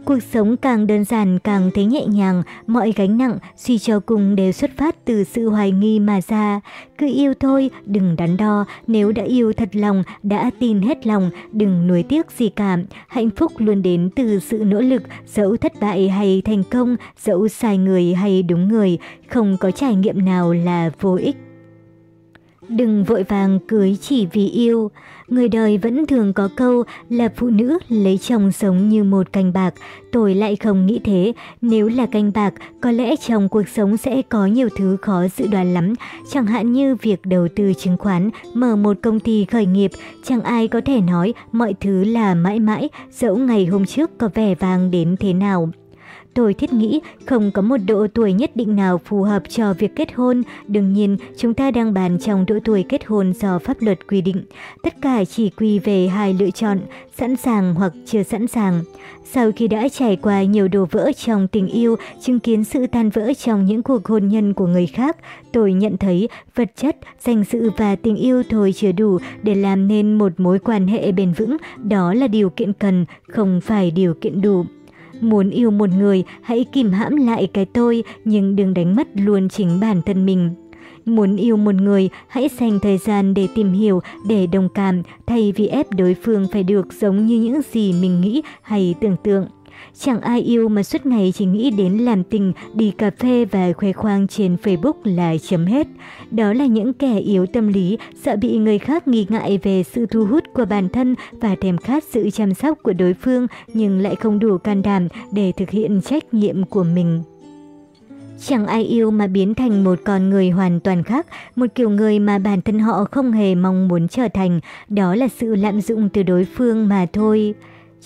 Cuộc sống càng đơn giản càng thấy nhẹ nhàng, mọi gánh nặng suy cho cùng đều xuất phát từ sự hoài nghi mà ra. Cứ yêu thôi, đừng đắn đo, nếu đã yêu thật lòng, đã tin hết lòng, đừng nuối tiếc gì cả. Hạnh phúc luôn đến từ sự nỗ lực, dẫu thất bại hay thành công, dẫu sai người hay đúng người, không có trải nghiệm nào là vô ích. Đừng vội vàng cưới chỉ vì yêu. Người đời vẫn thường có câu là phụ nữ lấy chồng sống như một canh bạc. Tôi lại không nghĩ thế. Nếu là canh bạc, có lẽ trong cuộc sống sẽ có nhiều thứ khó dự đoán lắm. Chẳng hạn như việc đầu tư chứng khoán, mở một công ty khởi nghiệp. Chẳng ai có thể nói mọi thứ là mãi mãi, dẫu ngày hôm trước có vẻ vàng đến thế nào. Tôi thiết nghĩ không có một độ tuổi nhất định nào phù hợp cho việc kết hôn. Đương nhiên, chúng ta đang bàn trong độ tuổi kết hôn do pháp luật quy định. Tất cả chỉ quy về hai lựa chọn, sẵn sàng hoặc chưa sẵn sàng. Sau khi đã trải qua nhiều đổ vỡ trong tình yêu, chứng kiến sự tan vỡ trong những cuộc hôn nhân của người khác, tôi nhận thấy vật chất, danh dự và tình yêu thôi chưa đủ để làm nên một mối quan hệ bền vững. Đó là điều kiện cần, không phải điều kiện đủ. Muốn yêu một người, hãy kìm hãm lại cái tôi, nhưng đừng đánh mất luôn chính bản thân mình. Muốn yêu một người, hãy dành thời gian để tìm hiểu, để đồng cảm, thay vì ép đối phương phải được giống như những gì mình nghĩ hay tưởng tượng. Chẳng ai yêu mà suốt ngày chỉ nghĩ đến làm tình, đi cà phê và khoe khoang trên Facebook là chấm hết. Đó là những kẻ yếu tâm lý, sợ bị người khác nghi ngại về sự thu hút của bản thân và thèm khát sự chăm sóc của đối phương nhưng lại không đủ can đảm để thực hiện trách nhiệm của mình. Chẳng ai yêu mà biến thành một con người hoàn toàn khác, một kiểu người mà bản thân họ không hề mong muốn trở thành, đó là sự lạm dụng từ đối phương mà thôi.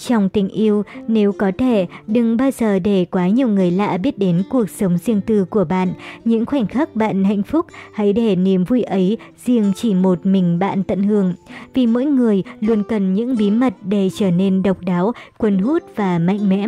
Trong tình yêu, nếu có thể, đừng bao giờ để quá nhiều người lạ biết đến cuộc sống riêng tư của bạn. Những khoảnh khắc bạn hạnh phúc, hãy để niềm vui ấy riêng chỉ một mình bạn tận hưởng. Vì mỗi người luôn cần những bí mật để trở nên độc đáo, cuốn hút và mạnh mẽ.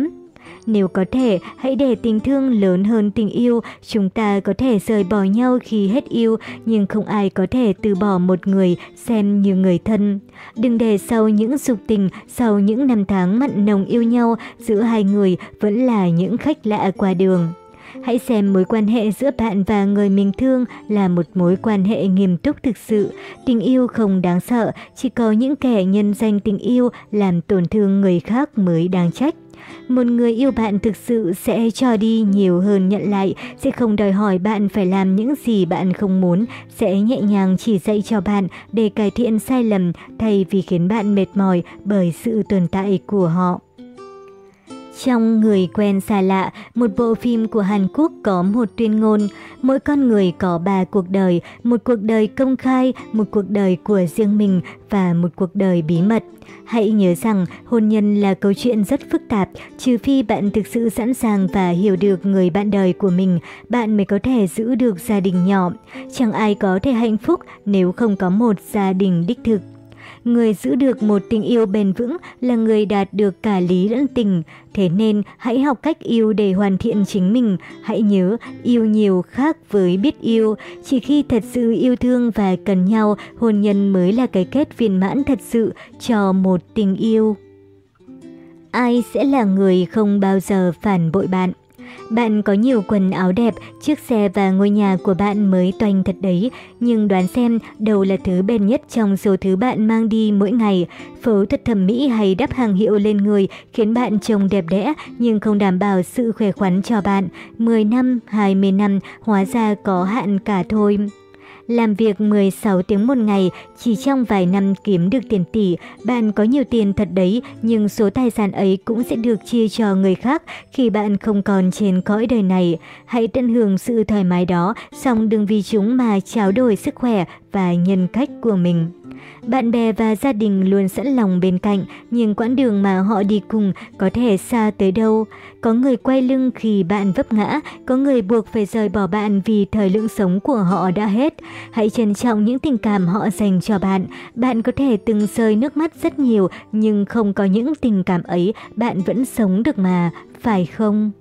Nếu có thể, hãy để tình thương lớn hơn tình yêu. Chúng ta có thể rời bỏ nhau khi hết yêu, nhưng không ai có thể từ bỏ một người xem như người thân. Đừng để sau những dục tình, sau những năm tháng mặn nồng yêu nhau, giữa hai người vẫn là những khách lạ qua đường. Hãy xem mối quan hệ giữa bạn và người mình thương là một mối quan hệ nghiêm túc thực sự. Tình yêu không đáng sợ, chỉ có những kẻ nhân danh tình yêu làm tổn thương người khác mới đáng trách. Một người yêu bạn thực sự sẽ cho đi nhiều hơn nhận lại, sẽ không đòi hỏi bạn phải làm những gì bạn không muốn, sẽ nhẹ nhàng chỉ dạy cho bạn để cải thiện sai lầm thay vì khiến bạn mệt mỏi bởi sự tồn tại của họ. Trong Người quen xa lạ, một bộ phim của Hàn Quốc có một tuyên ngôn, mỗi con người có ba cuộc đời, một cuộc đời công khai, một cuộc đời của riêng mình và một cuộc đời bí mật. Hãy nhớ rằng hôn nhân là câu chuyện rất phức tạp, trừ phi bạn thực sự sẵn sàng và hiểu được người bạn đời của mình, bạn mới có thể giữ được gia đình nhỏ. Chẳng ai có thể hạnh phúc nếu không có một gia đình đích thực. Người giữ được một tình yêu bền vững là người đạt được cả lý lẫn tình. Thế nên hãy học cách yêu để hoàn thiện chính mình. Hãy nhớ, yêu nhiều khác với biết yêu. Chỉ khi thật sự yêu thương và cần nhau, hôn nhân mới là cái kết viên mãn thật sự cho một tình yêu. Ai sẽ là người không bao giờ phản bội bạn? Bạn có nhiều quần áo đẹp, chiếc xe và ngôi nhà của bạn mới toanh thật đấy, nhưng đoán xem đâu là thứ bền nhất trong số thứ bạn mang đi mỗi ngày. Phẫu thuật thẩm mỹ hay đắp hàng hiệu lên người khiến bạn trông đẹp đẽ nhưng không đảm bảo sự khỏe khoắn cho bạn. 10 năm, 20 năm hóa ra có hạn cả thôi. Làm việc 16 tiếng một ngày, chỉ trong vài năm kiếm được tiền tỷ, bạn có nhiều tiền thật đấy, nhưng số tài sản ấy cũng sẽ được chia cho người khác khi bạn không còn trên cõi đời này. Hãy tận hưởng sự thoải mái đó, song đừng vì chúng mà tráo đổi sức khỏe và nhân cách của mình. Bạn bè và gia đình luôn sẵn lòng bên cạnh, nhưng quãng đường mà họ đi cùng có thể xa tới đâu. Có người quay lưng khi bạn vấp ngã, có người buộc phải rời bỏ bạn vì thời lượng sống của họ đã hết. Hãy trân trọng những tình cảm họ dành cho bạn. Bạn có thể từng rơi nước mắt rất nhiều, nhưng không có những tình cảm ấy, bạn vẫn sống được mà, phải không?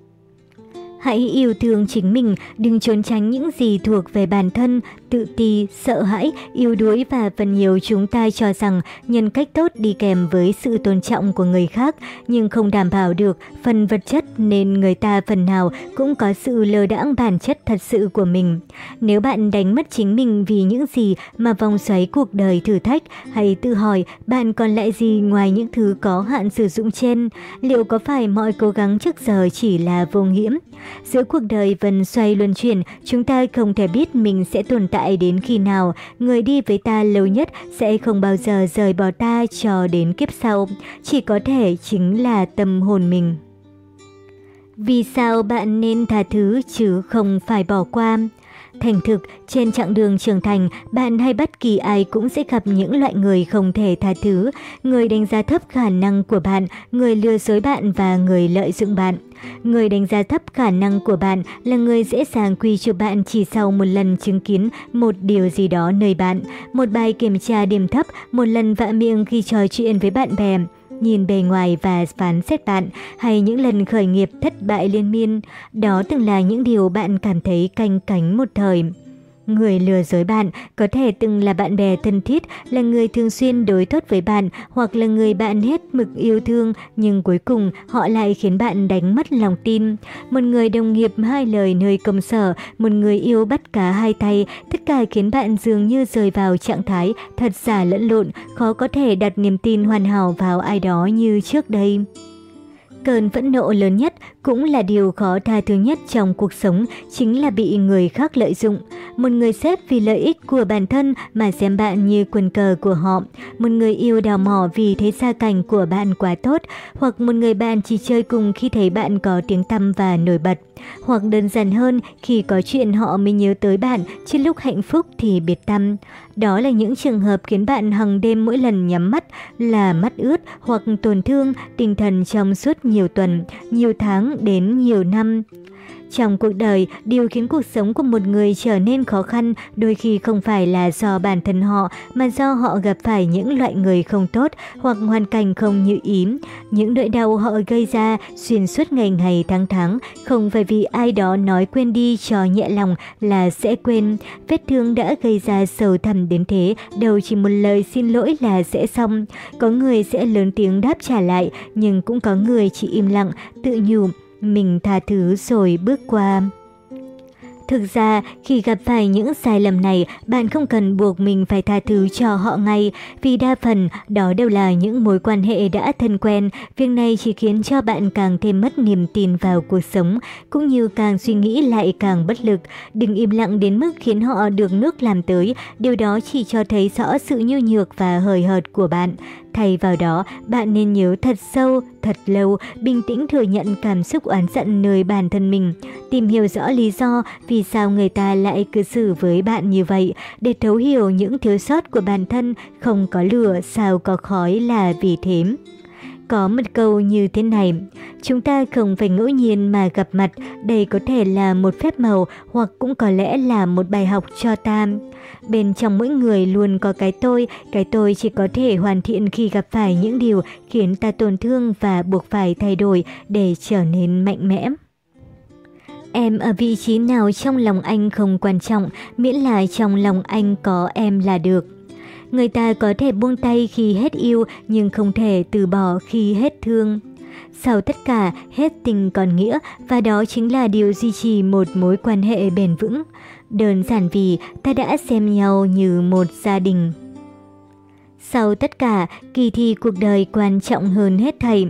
Hãy yêu thương chính mình, đừng trốn tránh những gì thuộc về bản thân, tự ti, sợ hãi, yếu đuối và phần nhiều chúng ta cho rằng nhân cách tốt đi kèm với sự tôn trọng của người khác, nhưng không đảm bảo được phần vật chất nên người ta phần nào cũng có sự lơ đãng bản chất thật sự của mình. Nếu bạn đánh mất chính mình vì những gì mà vòng xoáy cuộc đời thử thách, hãy tự hỏi bạn còn lại gì ngoài những thứ có hạn sử dụng trên? Liệu có phải mọi cố gắng trước giờ chỉ là vô nghĩa? Giữa cuộc đời vần xoay luân chuyển, chúng ta không thể biết mình sẽ tồn tại đến khi nào. Người đi với ta lâu nhất sẽ không bao giờ rời bỏ ta cho đến kiếp sau. Chỉ có thể chính là tâm hồn mình. Vì sao bạn nên tha thứ chứ không phải bỏ qua? Thành thực, trên chặng đường trưởng thành, bạn hay bất kỳ ai cũng sẽ gặp những loại người không thể tha thứ, người đánh giá thấp khả năng của bạn, người lừa dối bạn và người lợi dụng bạn. Người đánh giá thấp khả năng của bạn là người dễ dàng quy chụp bạn chỉ sau một lần chứng kiến một điều gì đó nơi bạn, một bài kiểm tra điểm thấp, một lần vạ miệng khi trò chuyện với bạn bè nhìn bề ngoài và phán xét bạn, hay những lần khởi nghiệp thất bại liên miên. Đó từng là những điều bạn cảm thấy canh cánh một thời. Người lừa dối bạn có thể từng là bạn bè thân thiết, là người thường xuyên đối tốt với bạn hoặc là người bạn hết mực yêu thương nhưng cuối cùng họ lại khiến bạn đánh mất lòng tin. Một người đồng nghiệp hai lời nơi công sở, một người yêu bắt cá hai tay, tất cả khiến bạn dường như rơi vào trạng thái thật giả lẫn lộn, khó có thể đặt niềm tin hoàn hảo vào ai đó như trước đây. Cơn phẫn nộ lớn nhất cũng là điều khó tha thứ nhất trong cuộc sống, chính là bị người khác lợi dụng. Một người sếp vì lợi ích của bản thân mà xem bạn như quần cờ của họ. Một người yêu đào mỏ vì thấy gia cảnh của bạn quá tốt. Hoặc một người bạn chỉ chơi cùng khi thấy bạn có tiếng tăm và nổi bật. Hoặc đơn giản hơn, khi có chuyện họ mới nhớ tới bạn, chứ lúc hạnh phúc thì biệt tâm. Đó là những trường hợp khiến bạn hằng đêm mỗi lần nhắm mắt là mắt ướt hoặc tổn thương tinh thần trong suốt nhiều tuần, nhiều tháng đến nhiều năm. Trong cuộc đời, điều khiến cuộc sống của một người trở nên khó khăn đôi khi không phải là do bản thân họ mà do họ gặp phải những loại người không tốt hoặc hoàn cảnh không như ý. Những nỗi đau họ gây ra xuyên suốt ngày ngày tháng tháng không phải vì ai đó nói quên đi cho nhẹ lòng là sẽ quên. Vết thương đã gây ra sầu thầm đến thế, đâu chỉ một lời xin lỗi là sẽ xong. Có người sẽ lớn tiếng đáp trả lại, nhưng cũng có người chỉ im lặng, tự nhủ mình tha thứ rồi bước qua. Thực ra, khi gặp phải những sai lầm này, bạn không cần buộc mình phải tha thứ cho họ ngay, vì đa phần đó đều là những mối quan hệ đã thân quen. Việc này chỉ khiến cho bạn càng thêm mất niềm tin vào cuộc sống, cũng như càng suy nghĩ lại càng bất lực. Đừng im lặng đến mức khiến họ được nước làm tới, điều đó chỉ cho thấy rõ sự nhu nhược và hời hợt của bạn. Thay vào đó, bạn nên nhớ thật sâu, thật lâu, bình tĩnh thừa nhận cảm xúc oán giận nơi bản thân mình. Tìm hiểu rõ lý do vì sao người ta lại cư xử với bạn như vậy, để thấu hiểu những thiếu sót của bản thân, không có lửa sao có khói là vì thế. Có một câu như thế này, chúng ta không phải ngẫu nhiên mà gặp mặt, đây có thể là một phép màu hoặc cũng có lẽ là một bài học cho ta. Bên trong mỗi người luôn có cái tôi, cái tôi chỉ có thể hoàn thiện khi gặp phải những điều khiến ta tổn thương và buộc phải thay đổi để trở nên mạnh mẽ. Em ở vị trí nào trong lòng anh không quan trọng, miễn là trong lòng anh có em là được. Người ta có thể buông tay khi hết yêu nhưng không thể từ bỏ khi hết thương. Sau tất cả, hết tình còn nghĩa và đó chính là điều duy trì một mối quan hệ bền vững. Đơn giản vì ta đã xem nhau như một gia đình. Sau tất cả, kỳ thi cuộc đời quan trọng hơn hết thầy.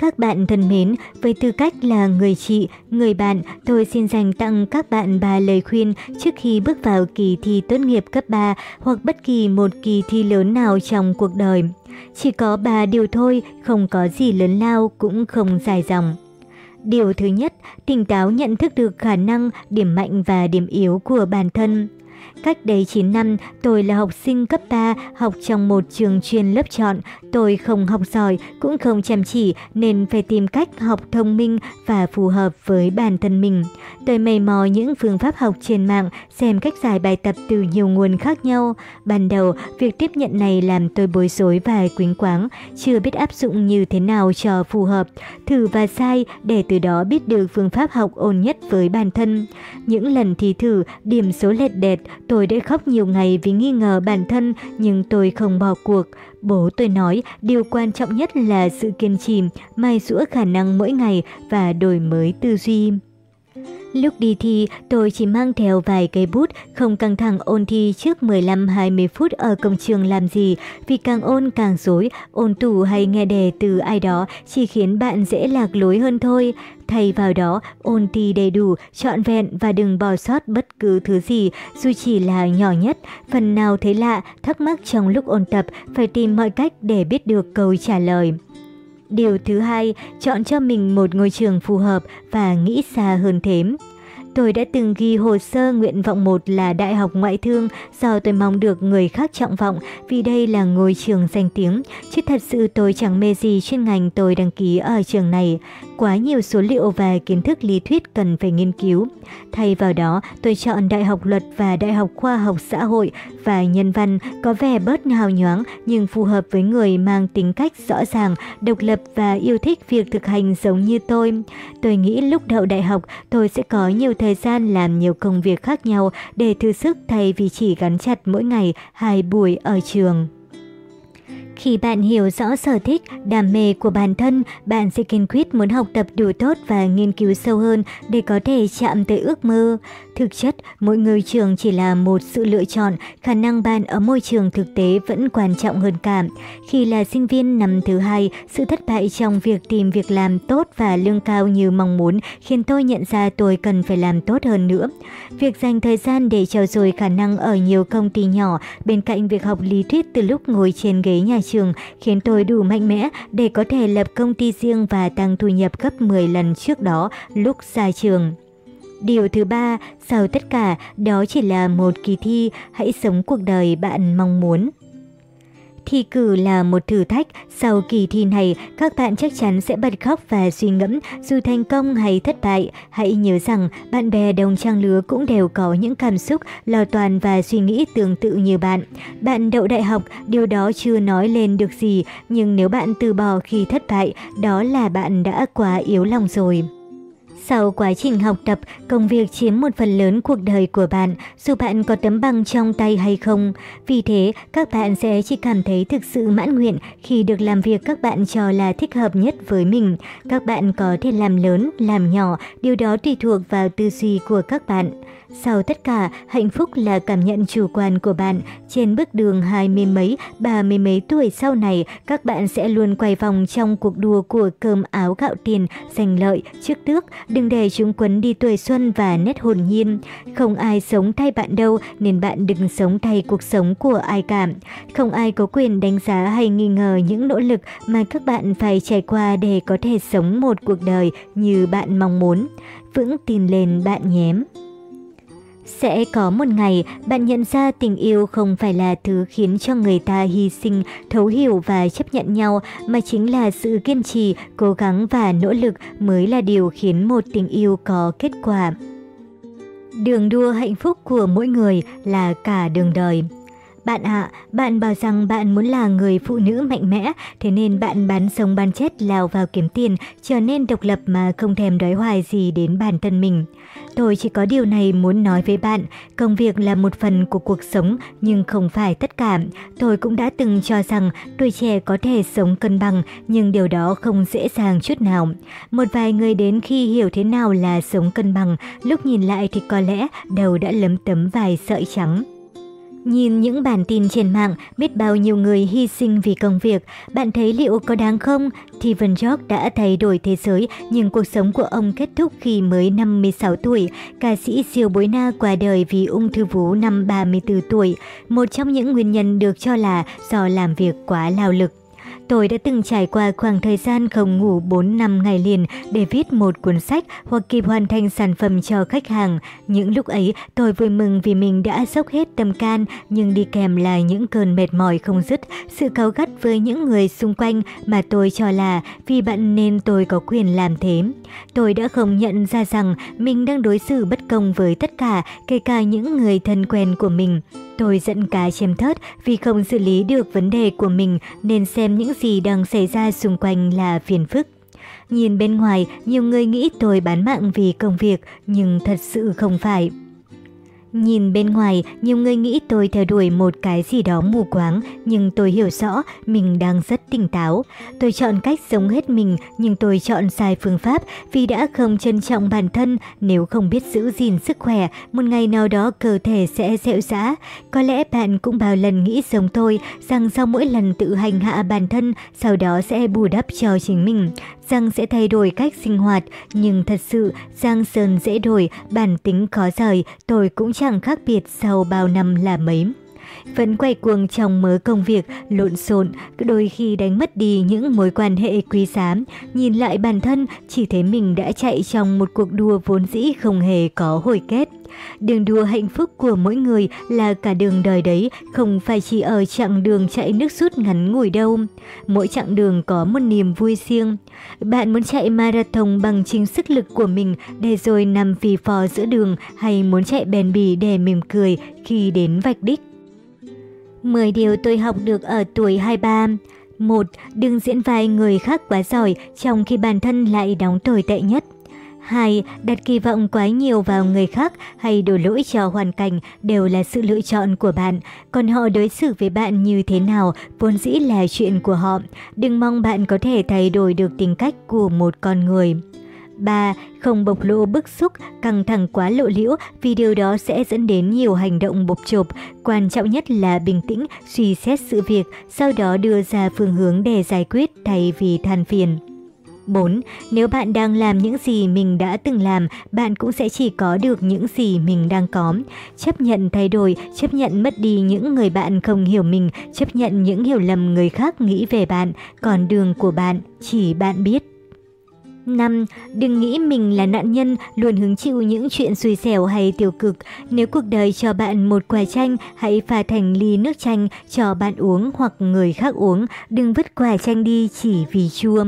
Các bạn thân mến, với tư cách là người chị, người bạn, tôi xin dành tặng các bạn ba lời khuyên trước khi bước vào kỳ thi tốt nghiệp cấp 3 hoặc bất kỳ một kỳ thi lớn nào trong cuộc đời. Chỉ có ba điều thôi, không có gì lớn lao cũng không dài dòng. Điều thứ nhất, tỉnh táo nhận thức được khả năng, điểm mạnh và điểm yếu của bản thân. Cách đây 9 năm, tôi là học sinh cấp 3, học trong một trường chuyên lớp chọn. Tôi không học giỏi, cũng không chăm chỉ nên phải tìm cách học thông minh và phù hợp với bản thân mình. Tôi mày mò những phương pháp học trên mạng, xem cách giải bài tập từ nhiều nguồn khác nhau. Ban đầu, việc tiếp nhận này làm tôi bối rối và quính quáng, chưa biết áp dụng như thế nào cho phù hợp. Thử và sai để từ đó biết được phương pháp học ổn nhất với bản thân. Những lần thi thử, điểm số lệch đẹt, tôi đã khóc nhiều ngày vì nghi ngờ bản thân nhưng tôi không bỏ cuộc. Bố tôi nói điều quan trọng nhất là sự kiên trì, mai rũa khả năng mỗi ngày và đổi mới tư duy. Lúc đi thi, tôi chỉ mang theo vài cây bút, không căng thẳng ôn thi trước 15-20 phút ở công trường làm gì, vì càng ôn càng dối, ôn tủ hay nghe đề từ ai đó chỉ khiến bạn dễ lạc lối hơn thôi. Thay vào đó, ôn thi đầy đủ, trọn vẹn và đừng bỏ sót bất cứ thứ gì, dù chỉ là nhỏ nhất. Phần nào thấy lạ, thắc mắc trong lúc ôn tập, phải tìm mọi cách để biết được câu trả lời. Điều thứ hai, chọn cho mình một ngôi trường phù hợp và nghĩ xa hơn thế. Tôi đã từng ghi hồ sơ nguyện vọng 1 là Đại học Ngoại thương do tôi mong được người khác trọng vọng vì đây là ngôi trường danh tiếng. Chứ thật sự tôi chẳng mê gì chuyên ngành tôi đăng ký ở trường này. Quá nhiều số liệu và kiến thức lý thuyết cần phải nghiên cứu. Thay vào đó, tôi chọn Đại học Luật và Đại học Khoa học Xã hội và Nhân văn có vẻ bớt hào nhoáng nhưng phù hợp với người mang tính cách rõ ràng, độc lập và yêu thích việc thực hành giống như tôi. Tôi nghĩ lúc đậu đại học tôi sẽ có nhiều thời gian làm nhiều công việc khác nhau để thư sức thay vì chỉ gắn chặt mỗi ngày, hai buổi ở trường. Khi bạn hiểu rõ sở thích, đam mê của bản thân, bạn sẽ kiên quyết muốn học tập đủ tốt và nghiên cứu sâu hơn để có thể chạm tới ước mơ. Thực chất, mỗi ngôi trường chỉ là một sự lựa chọn, khả năng bạn ở môi trường thực tế vẫn quan trọng hơn cả. Khi là sinh viên năm thứ hai, sự thất bại trong việc tìm việc làm tốt và lương cao như mong muốn khiến tôi nhận ra tôi cần phải làm tốt hơn nữa. Việc dành thời gian để trau dồi khả năng ở nhiều công ty nhỏ bên cạnh việc học lý thuyết từ lúc ngồi trên ghế nhà trường khiến tôi đủ mạnh mẽ để có thể lập công ty riêng và tăng thu nhập gấp 10 lần trước đó lúc ra trường. Điều thứ ba, sau tất cả, đó chỉ là một kỳ thi, hãy sống cuộc đời bạn mong muốn. Thi cử là một thử thách, sau kỳ thi này các bạn chắc chắn sẽ bật khóc và suy ngẫm dù thành công hay thất bại. Hãy nhớ rằng bạn bè đồng trang lứa cũng đều có những cảm xúc, lo toàn và suy nghĩ tương tự như bạn. Bạn đậu đại học, điều đó chưa nói lên được gì, nhưng nếu bạn từ bỏ khi thất bại, đó là bạn đã quá yếu lòng rồi. Sau quá trình học tập, công việc chiếm một phần lớn cuộc đời của bạn, dù bạn có tấm bằng trong tay hay không. Vì thế, các bạn sẽ chỉ cảm thấy thực sự mãn nguyện khi được làm việc các bạn cho là thích hợp nhất với mình. Các bạn có thể làm lớn, làm nhỏ, điều đó tùy thuộc vào tư duy của các bạn. Sau tất cả, hạnh phúc là cảm nhận chủ quan của bạn. Trên bước đường hai mươi mấy, ba mươi mấy tuổi sau này, các bạn sẽ luôn quay vòng trong cuộc đua của cơm áo gạo tiền, giành lợi, trước tước. Đừng để chúng quấn đi tuổi xuân và nét hồn nhiên. Không ai sống thay bạn đâu, nên bạn đừng sống thay cuộc sống của ai cả. Không ai có quyền đánh giá hay nghi ngờ những nỗ lực mà các bạn phải trải qua để có thể sống một cuộc đời như bạn mong muốn. Vững tin lên bạn nhé! Sẽ có một ngày bạn nhận ra tình yêu không phải là thứ khiến cho người ta hy sinh, thấu hiểu và chấp nhận nhau, mà chính là sự kiên trì, cố gắng và nỗ lực mới là điều khiến một tình yêu có kết quả. Đường đua hạnh phúc của mỗi người là cả đường đời. Bạn ạ, bạn bảo rằng bạn muốn là người phụ nữ mạnh mẽ, thế nên bạn bán sống bán chết lao vào kiếm tiền, trở nên độc lập mà không thèm đói hoài gì đến bản thân mình. Tôi chỉ có điều này muốn nói với bạn, công việc là một phần của cuộc sống nhưng không phải tất cả. Tôi cũng đã từng cho rằng tuổi trẻ có thể sống cân bằng nhưng điều đó không dễ dàng chút nào. Một vài người đến khi hiểu thế nào là sống cân bằng, lúc nhìn lại thì có lẽ đầu đã lấm tấm vài sợi trắng. Nhìn những bản tin trên mạng, biết bao nhiêu người hy sinh vì công việc, bạn thấy liệu có đáng không? Steven Jobs đã thay đổi thế giới, nhưng cuộc sống của ông kết thúc khi mới 56 tuổi. Ca sĩ siêu bối na qua đời vì ung thư vú năm 34 tuổi, một trong những nguyên nhân được cho là do làm việc quá lao lực. Tôi đã từng trải qua khoảng thời gian không ngủ 4 năm ngày liền để viết một cuốn sách hoặc kịp hoàn thành sản phẩm cho khách hàng. Những lúc ấy, tôi vui mừng vì mình đã dốc hết tâm can, nhưng đi kèm là những cơn mệt mỏi không dứt, sự cáu gắt với những người xung quanh mà tôi cho là vì bạn nên tôi có quyền làm thế. Tôi đã không nhận ra rằng mình đang đối xử bất công với tất cả, kể cả những người thân quen của mình. Tôi giận cá chém thớt vì không xử lý được vấn đề của mình nên xem những gì đang xảy ra xung quanh là phiền phức. Nhìn bên ngoài, nhiều người nghĩ tôi bán mạng vì công việc, nhưng thật sự không phải. Nhìn bên ngoài, nhiều người nghĩ tôi theo đuổi một cái gì đó mù quáng, nhưng tôi hiểu rõ mình đang rất tỉnh táo. Tôi chọn cách sống hết mình, nhưng tôi chọn sai phương pháp vì đã không trân trọng bản thân. Nếu không biết giữ gìn sức khỏe, một ngày nào đó cơ thể sẽ dẹo dã. Có lẽ bạn cũng bao lần nghĩ giống tôi, rằng sau mỗi lần tự hành hạ bản thân, sau đó sẽ bù đắp cho chính mình rằng sẽ thay đổi cách sinh hoạt, nhưng thật sự Giang Sơn dễ đổi, bản tính khó rời, tôi cũng chẳng khác biệt sau bao năm là mấy. Vẫn quay cuồng trong mớ công việc, lộn xộn, đôi khi đánh mất đi những mối quan hệ quý giá. Nhìn lại bản thân, chỉ thấy mình đã chạy trong một cuộc đua vốn dĩ không hề có hồi kết. Đường đua hạnh phúc của mỗi người là cả đường đời đấy, không phải chỉ ở chặng đường chạy nước rút ngắn ngủi đâu. Mỗi chặng đường có một niềm vui riêng. Bạn muốn chạy marathon bằng chính sức lực của mình để rồi nằm phì phò giữa đường hay muốn chạy bền bỉ để mỉm cười khi đến vạch đích? 10 điều tôi học được ở tuổi 23 1. Đừng diễn vai người khác quá giỏi trong khi bản thân lại đóng tồi tệ nhất. 2. Đặt kỳ vọng quá nhiều vào người khác hay đổ lỗi cho hoàn cảnh đều là sự lựa chọn của bạn, còn họ đối xử với bạn như thế nào vốn dĩ là chuyện của họ. Đừng mong bạn có thể thay đổi được tính cách của một con người. 3. Không bộc lộ bức xúc, căng thẳng quá lộ liễu vì điều đó sẽ dẫn đến nhiều hành động bộc chộp. Quan trọng nhất là bình tĩnh, suy xét sự việc, sau đó đưa ra phương hướng để giải quyết thay vì than phiền. 4. Nếu bạn đang làm những gì mình đã từng làm, bạn cũng sẽ chỉ có được những gì mình đang có. Chấp nhận thay đổi, chấp nhận mất đi những người bạn không hiểu mình, chấp nhận những hiểu lầm người khác nghĩ về bạn, còn đường của bạn chỉ bạn biết. 5. Đừng nghĩ mình là nạn nhân, luôn hứng chịu những chuyện xui xẻo hay tiêu cực. Nếu cuộc đời cho bạn một quả chanh, hãy pha thành ly nước chanh cho bạn uống hoặc người khác uống. Đừng vứt quả chanh đi chỉ vì chua.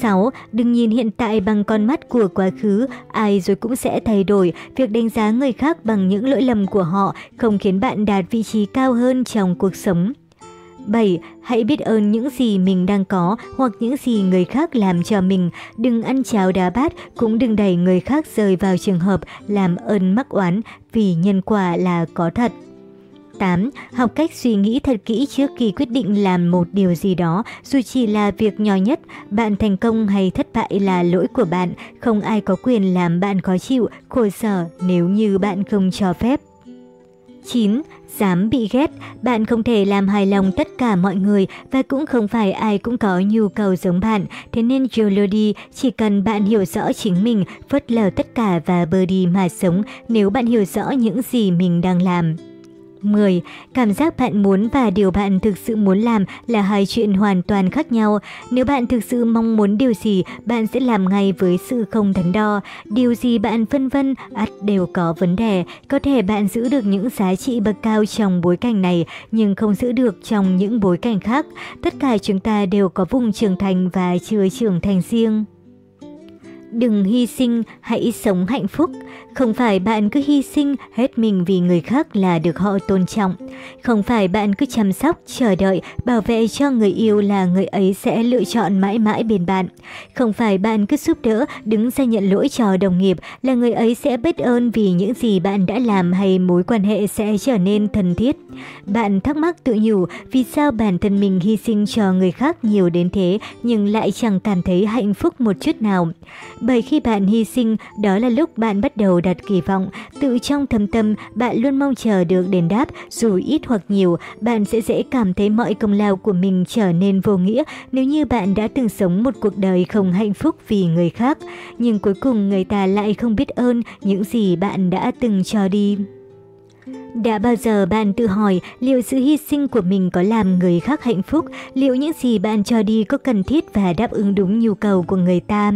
6. Đừng nhìn hiện tại bằng con mắt của quá khứ, ai rồi cũng sẽ thay đổi. Việc đánh giá người khác bằng những lỗi lầm của họ không khiến bạn đạt vị trí cao hơn trong cuộc sống. 7. Hãy biết ơn những gì mình đang có hoặc những gì người khác làm cho mình. Đừng ăn cháo đá bát, cũng đừng đẩy người khác rơi vào trường hợp làm ơn mắc oán vì nhân quả là có thật. 8. Học cách suy nghĩ thật kỹ trước khi quyết định làm một điều gì đó, dù chỉ là việc nhỏ nhất, bạn thành công hay thất bại là lỗi của bạn, không ai có quyền làm bạn khó chịu, khổ sở nếu như bạn không cho phép. 9. Dám bị ghét, bạn không thể làm hài lòng tất cả mọi người và cũng không phải ai cũng có nhu cầu giống bạn. Thế nên Jolody chỉ cần bạn hiểu rõ chính mình, phớt lờ tất cả và bơ đi mà sống nếu bạn hiểu rõ những gì mình đang làm. 10. Cảm giác bạn muốn và điều bạn thực sự muốn làm là hai chuyện hoàn toàn khác nhau. Nếu bạn thực sự mong muốn điều gì, bạn sẽ làm ngay với sự không đắn đo. Điều gì bạn phân vân, ắt đều có vấn đề. Có thể bạn giữ được những giá trị bậc cao trong bối cảnh này, nhưng không giữ được trong những bối cảnh khác. Tất cả chúng ta đều có vùng trưởng thành và chưa trưởng thành riêng. Đừng hy sinh, hãy sống hạnh phúc. Không phải bạn cứ hy sinh hết mình vì người khác là được họ tôn trọng. Không phải bạn cứ chăm sóc, chờ đợi, bảo vệ cho người yêu là người ấy sẽ lựa chọn mãi mãi bên bạn. Không phải bạn cứ giúp đỡ, đứng ra nhận lỗi cho đồng nghiệp là người ấy sẽ biết ơn vì những gì bạn đã làm hay mối quan hệ sẽ trở nên thân thiết. Bạn thắc mắc tự nhủ vì sao bản thân mình hy sinh cho người khác nhiều đến thế nhưng lại chẳng cảm thấy hạnh phúc một chút nào. Bởi khi bạn hy sinh, đó là lúc bạn bắt đầu đặt kỳ vọng. Tự trong thâm tâm, bạn luôn mong chờ được đền đáp, dù ít hoặc nhiều, bạn sẽ dễ cảm thấy mọi công lao của mình trở nên vô nghĩa nếu như bạn đã từng sống một cuộc đời không hạnh phúc vì người khác. Nhưng cuối cùng người ta lại không biết ơn những gì bạn đã từng cho đi. Đã bao giờ bạn tự hỏi liệu sự hy sinh của mình có làm người khác hạnh phúc? Liệu những gì bạn cho đi có cần thiết và đáp ứng đúng nhu cầu của người ta?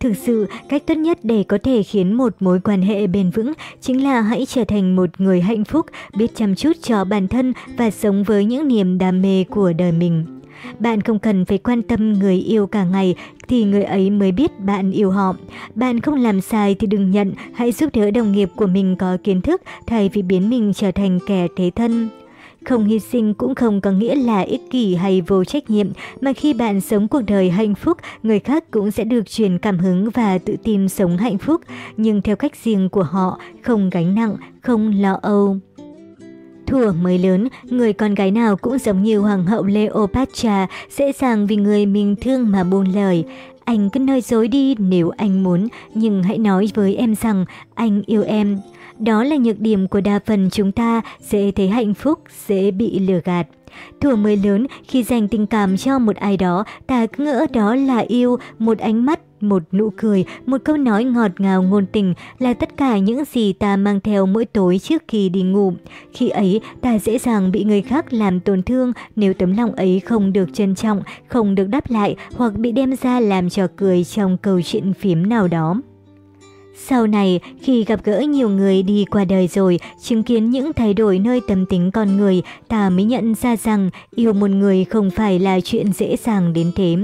Thực sự, cách tốt nhất để có thể khiến một mối quan hệ bền vững chính là hãy trở thành một người hạnh phúc, biết chăm chút cho bản thân và sống với những niềm đam mê của đời mình. Bạn không cần phải quan tâm người yêu cả ngày thì người ấy mới biết bạn yêu họ. Bạn không làm sai thì đừng nhận, hãy giúp đỡ đồng nghiệp của mình có kiến thức thay vì biến mình trở thành kẻ thế thân. Không hy sinh cũng không có nghĩa là ích kỷ hay vô trách nhiệm, mà khi bạn sống cuộc đời hạnh phúc, người khác cũng sẽ được truyền cảm hứng và tự tin sống hạnh phúc, nhưng theo cách riêng của họ, không gánh nặng, không lo âu. Thuở mới lớn, người con gái nào cũng giống như Hoàng hậu Cleopatra, dễ dàng vì người mình thương mà buông lời. Anh cứ nói dối đi nếu anh muốn, nhưng hãy nói với em rằng anh yêu em. Đó là nhược điểm của đa phần chúng ta, dễ thấy hạnh phúc, dễ bị lừa gạt. Thủa mới lớn, khi dành tình cảm cho một ai đó, ta cứ ngỡ đó là yêu, một ánh mắt, một nụ cười, một câu nói ngọt ngào ngôn tình là tất cả những gì ta mang theo mỗi tối trước khi đi ngủ. Khi ấy, ta dễ dàng bị người khác làm tổn thương nếu tấm lòng ấy không được trân trọng, không được đáp lại hoặc bị đem ra làm trò cười trong câu chuyện phím nào đó. Sau này, khi gặp gỡ nhiều người đi qua đời rồi, chứng kiến những thay đổi nơi tâm tính con người, ta mới nhận ra rằng yêu một người không phải là chuyện dễ dàng đến thế.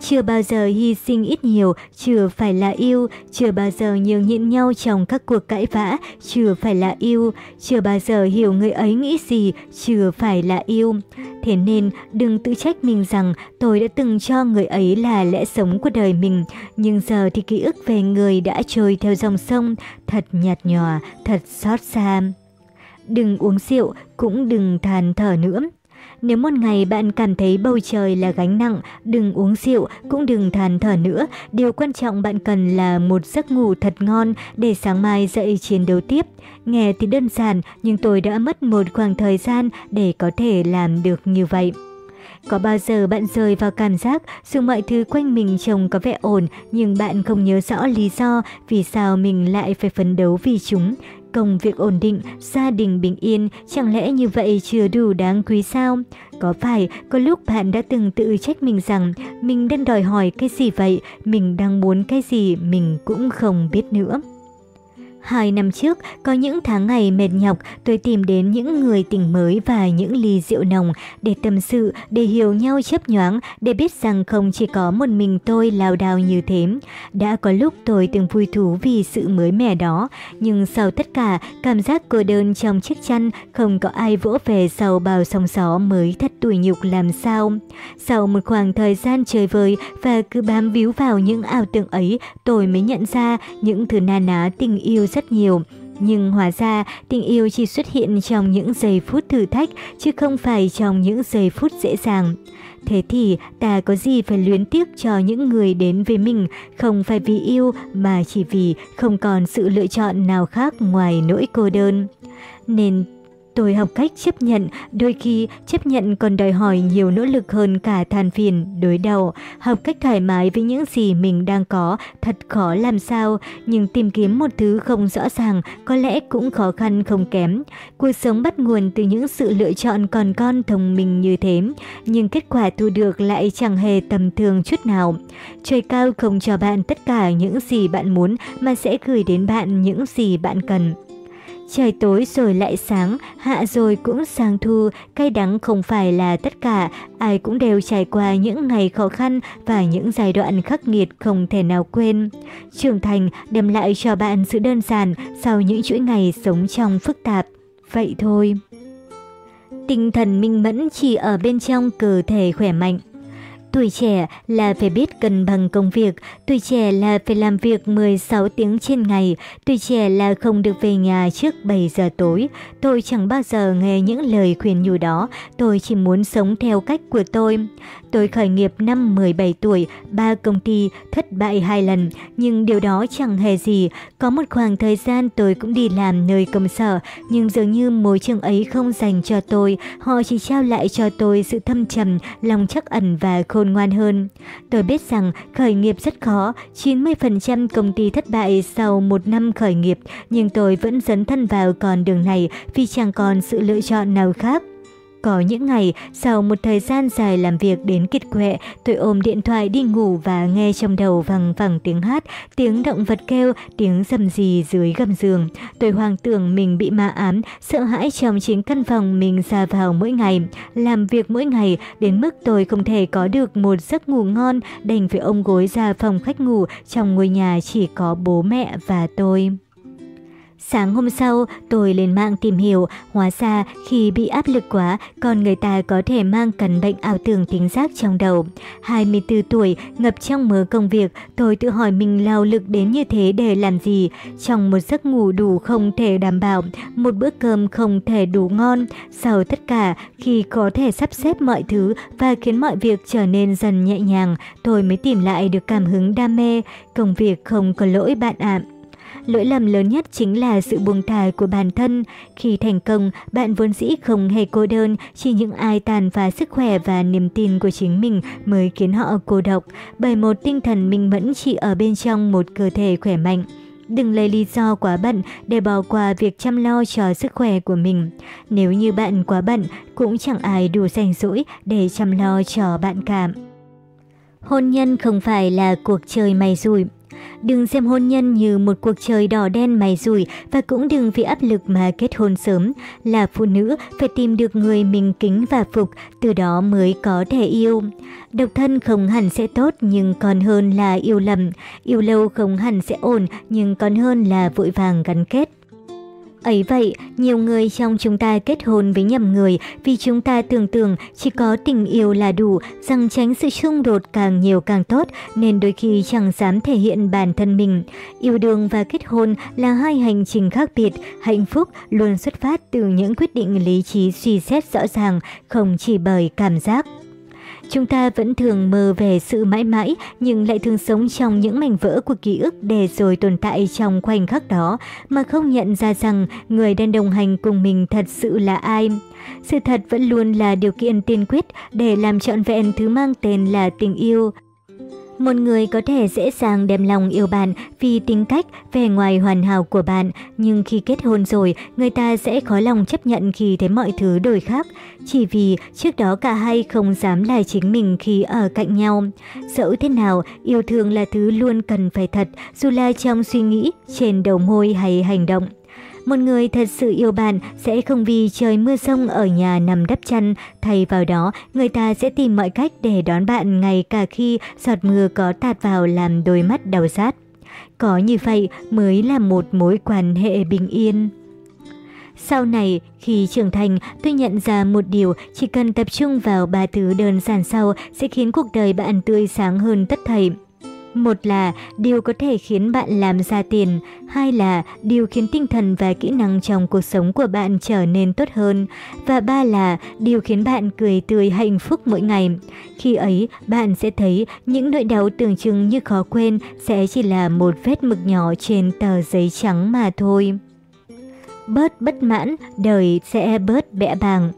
Chưa bao giờ hy sinh ít nhiều, chưa phải là yêu, chưa bao giờ nhường nhịn nhau trong các cuộc cãi vã, chưa phải là yêu, chưa bao giờ hiểu người ấy nghĩ gì, chưa phải là yêu. Thế nên đừng tự trách mình rằng tôi đã từng cho người ấy là lẽ sống của đời mình, nhưng giờ thì ký ức về người đã trôi theo dòng sông, thật nhạt nhòa, thật xót xa. Đừng uống rượu, cũng đừng than thở nữa. Nếu một ngày bạn cảm thấy bầu trời là gánh nặng, đừng uống rượu, cũng đừng than thở nữa. Điều quan trọng bạn cần là một giấc ngủ thật ngon để sáng mai dậy chiến đấu tiếp. Nghe thì đơn giản, nhưng tôi đã mất một khoảng thời gian để có thể làm được như vậy. Có bao giờ bạn rơi vào cảm giác dù mọi thứ quanh mình trông có vẻ ổn nhưng bạn không nhớ rõ lý do vì sao mình lại phải phấn đấu vì chúng? Công việc ổn định, gia đình bình yên, chẳng lẽ như vậy chưa đủ đáng quý sao? Có phải có lúc bạn đã từng tự trách mình rằng mình đang đòi hỏi cái gì vậy, mình đang muốn cái gì mình cũng không biết nữa. Hai năm trước, có những tháng ngày mệt nhọc, tôi tìm đến những người tình mới và những ly rượu nồng để tâm sự, để hiểu nhau chấp nhoáng, để biết rằng không chỉ có một mình tôi lao đao như thế. Đã có lúc tôi từng vui thú vì sự mới mẻ đó, nhưng sau tất cả, cảm giác cô đơn trong chiếc chăn, không có ai vỗ về sau bao sóng gió mới thật tủi nhục làm sao. Sau một khoảng thời gian chơi vơi và cứ bám víu vào những ảo tưởng ấy, tôi mới nhận ra những thứ na ná tình yêu rất nhiều. Nhưng hóa ra, tình yêu chỉ xuất hiện trong những giây phút thử thách, chứ không phải trong những giây phút dễ dàng. Thế thì, ta có gì phải luyến tiếc cho những người đến với mình, không phải vì yêu, mà chỉ vì không còn sự lựa chọn nào khác ngoài nỗi cô đơn. Nên Tôi học cách chấp nhận, đôi khi chấp nhận còn đòi hỏi nhiều nỗ lực hơn cả than phiền, đối đầu. Học cách thoải mái với những gì mình đang có, thật khó làm sao, nhưng tìm kiếm một thứ không rõ ràng có lẽ cũng khó khăn không kém. Cuộc sống bắt nguồn từ những sự lựa chọn còn con thông minh như thế, nhưng kết quả thu được lại chẳng hề tầm thường chút nào. Trời cao không cho bạn tất cả những gì bạn muốn mà sẽ gửi đến bạn những gì bạn cần. Trời tối rồi lại sáng, hạ rồi cũng sang thu, cay đắng không phải là tất cả, ai cũng đều trải qua những ngày khó khăn và những giai đoạn khắc nghiệt không thể nào quên. Trưởng thành đem lại cho bạn sự đơn giản sau những chuỗi ngày sống trong phức tạp. Vậy thôi. Tinh thần minh mẫn chỉ ở bên trong cơ thể khỏe mạnh. Tuổi trẻ là phải biết cân bằng công việc, tuổi trẻ là phải làm việc 16 tiếng trên ngày, tuổi trẻ là không được về nhà trước 7 giờ tối. Tôi chẳng bao giờ nghe những lời khuyên nhủ đó, tôi chỉ muốn sống theo cách của tôi. Tôi khởi nghiệp năm 17 tuổi, ba công ty, thất bại hai lần, nhưng điều đó chẳng hề gì. Có một khoảng thời gian tôi cũng đi làm nơi công sở, nhưng dường như môi trường ấy không dành cho tôi, họ chỉ trao lại cho tôi sự thâm trầm, lòng chắc ẩn và khổ khôn ngoan hơn. Tôi biết rằng khởi nghiệp rất khó, 90% công ty thất bại sau một năm khởi nghiệp, nhưng tôi vẫn dấn thân vào con đường này vì chẳng còn sự lựa chọn nào khác. Có những ngày, sau một thời gian dài làm việc đến kiệt quệ, tôi ôm điện thoại đi ngủ và nghe trong đầu vằng vẳng tiếng hát, tiếng động vật kêu, tiếng rầm rì dưới gầm giường. Tôi hoang tưởng mình bị ma ám, sợ hãi trong chính căn phòng mình ra vào mỗi ngày, làm việc mỗi ngày, đến mức tôi không thể có được một giấc ngủ ngon, đành phải ôm gối ra phòng khách ngủ, trong ngôi nhà chỉ có bố mẹ và tôi. Sáng hôm sau, tôi lên mạng tìm hiểu, hóa ra khi bị áp lực quá, con người ta có thể mang căn bệnh ảo tưởng tính giác trong đầu. 24 tuổi, ngập trong mớ công việc, tôi tự hỏi mình lao lực đến như thế để làm gì. Trong một giấc ngủ đủ không thể đảm bảo, một bữa cơm không thể đủ ngon. Sau tất cả, khi có thể sắp xếp mọi thứ và khiến mọi việc trở nên dần nhẹ nhàng, tôi mới tìm lại được cảm hứng đam mê. Công việc không có lỗi bạn ạ. Lỗi lầm lớn nhất chính là sự buông thả của bản thân. Khi thành công, bạn vốn dĩ không hề cô đơn, chỉ những ai tàn phá sức khỏe và niềm tin của chính mình mới khiến họ cô độc, bởi một tinh thần minh mẫn chỉ ở bên trong một cơ thể khỏe mạnh. Đừng lấy lý do quá bận để bỏ qua việc chăm lo cho sức khỏe của mình. Nếu như bạn quá bận, cũng chẳng ai đủ rảnh rỗi để chăm lo cho bạn cảm Hôn nhân không phải là cuộc chơi may rủi. Đừng xem hôn nhân như một cuộc chơi đỏ đen mày rủi và cũng đừng vì áp lực mà kết hôn sớm. Là phụ nữ phải tìm được người mình kính và phục, từ đó mới có thể yêu. Độc thân không hẳn sẽ tốt nhưng còn hơn là yêu lầm. Yêu lâu không hẳn sẽ ổn nhưng còn hơn là vội vàng gắn kết. Ấy vậy, nhiều người trong chúng ta kết hôn với nhầm người vì chúng ta tưởng tượng chỉ có tình yêu là đủ, rằng tránh sự xung đột càng nhiều càng tốt nên đôi khi chẳng dám thể hiện bản thân mình. Yêu đương và kết hôn là hai hành trình khác biệt, hạnh phúc luôn xuất phát từ những quyết định lý trí suy xét rõ ràng, không chỉ bởi cảm giác. Chúng ta vẫn thường mơ về sự mãi mãi, nhưng lại thường sống trong những mảnh vỡ của ký ức để rồi tồn tại trong khoảnh khắc đó, mà không nhận ra rằng người đang đồng hành cùng mình thật sự là ai. Sự thật vẫn luôn là điều kiện tiên quyết để làm trọn vẹn thứ mang tên là tình yêu. Một người có thể dễ dàng đem lòng yêu bạn vì tính cách, vẻ ngoài hoàn hảo của bạn, nhưng khi kết hôn rồi, người ta sẽ khó lòng chấp nhận khi thấy mọi thứ đổi khác, chỉ vì trước đó cả hai không dám là chính mình khi ở cạnh nhau. Dẫu thế nào, yêu thương là thứ luôn cần phải thật, dù là trong suy nghĩ, trên đầu môi hay hành động. Một người thật sự yêu bạn sẽ không vì trời mưa sông ở nhà nằm đắp chăn, thay vào đó người ta sẽ tìm mọi cách để đón bạn ngay cả khi giọt mưa có tạt vào làm đôi mắt đau rát. Có như vậy mới là một mối quan hệ bình yên. Sau này, khi trưởng thành, tôi nhận ra một điều, chỉ cần tập trung vào ba thứ đơn giản sau sẽ khiến cuộc đời bạn tươi sáng hơn tất thảy. Một là điều có thể khiến bạn làm ra tiền, hai là điều khiến tinh thần và kỹ năng trong cuộc sống của bạn trở nên tốt hơn, và ba là điều khiến bạn cười tươi hạnh phúc mỗi ngày. Khi ấy, bạn sẽ thấy những nỗi đau tưởng chừng như khó quên sẽ chỉ là một vết mực nhỏ trên tờ giấy trắng mà thôi. Bớt bất mãn, đời sẽ bớt bẽ bàng.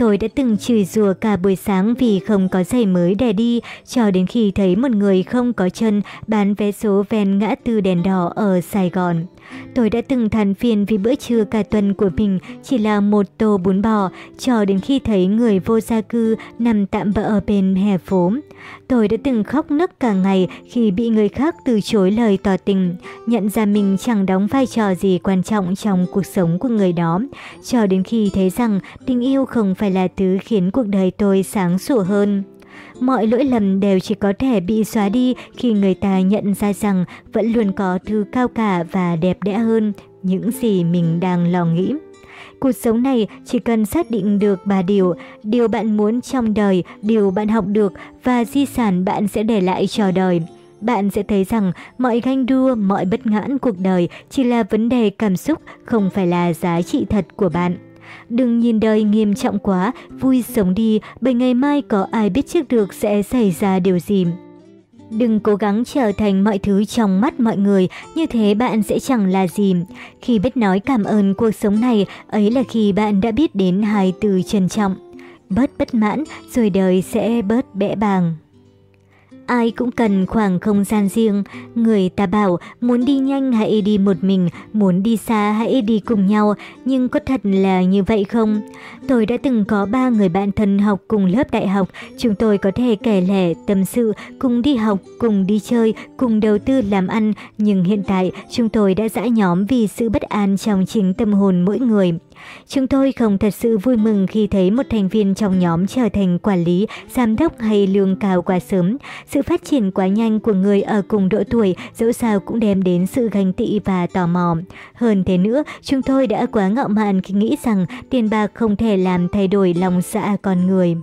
Tôi đã từng chửi rủa cả buổi sáng vì không có giày mới để đi, cho đến khi thấy một người không có chân bán vé số ven ngã tư đèn đỏ ở Sài Gòn. Tôi đã từng than phiền vì bữa trưa cả tuần của mình chỉ là một tô bún bò, cho đến khi thấy người vô gia cư nằm tạm bỡ ở bên hè phố. Tôi đã từng khóc nức cả ngày khi bị người khác từ chối lời tỏ tình, nhận ra mình chẳng đóng vai trò gì quan trọng trong cuộc sống của người đó, cho đến khi thấy rằng tình yêu không phải là thứ khiến cuộc đời tôi sáng sủa hơn. Mọi lỗi lầm đều chỉ có thể bị xóa đi khi người ta nhận ra rằng vẫn luôn có thứ cao cả và đẹp đẽ hơn những gì mình đang lo nghĩ. Cuộc sống này chỉ cần xác định được ba điều, điều bạn muốn trong đời, điều bạn học được và di sản bạn sẽ để lại cho đời. Bạn sẽ thấy rằng mọi ganh đua, mọi bất ngãn cuộc đời chỉ là vấn đề cảm xúc, không phải là giá trị thật của bạn. Đừng nhìn đời nghiêm trọng quá, vui sống đi, bởi ngày mai có ai biết trước được sẽ xảy ra điều gì. Đừng cố gắng trở thành mọi thứ trong mắt mọi người, như thế bạn sẽ chẳng là gì. Khi biết nói cảm ơn cuộc sống này, ấy là khi bạn đã biết đến hai từ trân trọng. Bớt bất mãn, rồi đời sẽ bớt bẽ bàng ai cũng cần khoảng không gian riêng. Người ta bảo muốn đi nhanh hãy đi một mình, muốn đi xa hãy đi cùng nhau, nhưng có thật là như vậy không? Tôi đã từng có ba người bạn thân học cùng lớp đại học, chúng tôi có thể kể lể, tâm sự, cùng đi học, cùng đi chơi, cùng đầu tư làm ăn, nhưng hiện tại chúng tôi đã dã nhóm vì sự bất an trong chính tâm hồn mỗi người. Chúng tôi không thật sự vui mừng khi thấy một thành viên trong nhóm trở thành quản lý, giám đốc hay lương cao quá sớm. Sự phát triển quá nhanh của người ở cùng độ tuổi dẫu sao cũng đem đến sự ganh tị và tò mò. Hơn thế nữa, chúng tôi đã quá ngạo mạn khi nghĩ rằng tiền bạc không thể làm thay đổi lòng dạ con người.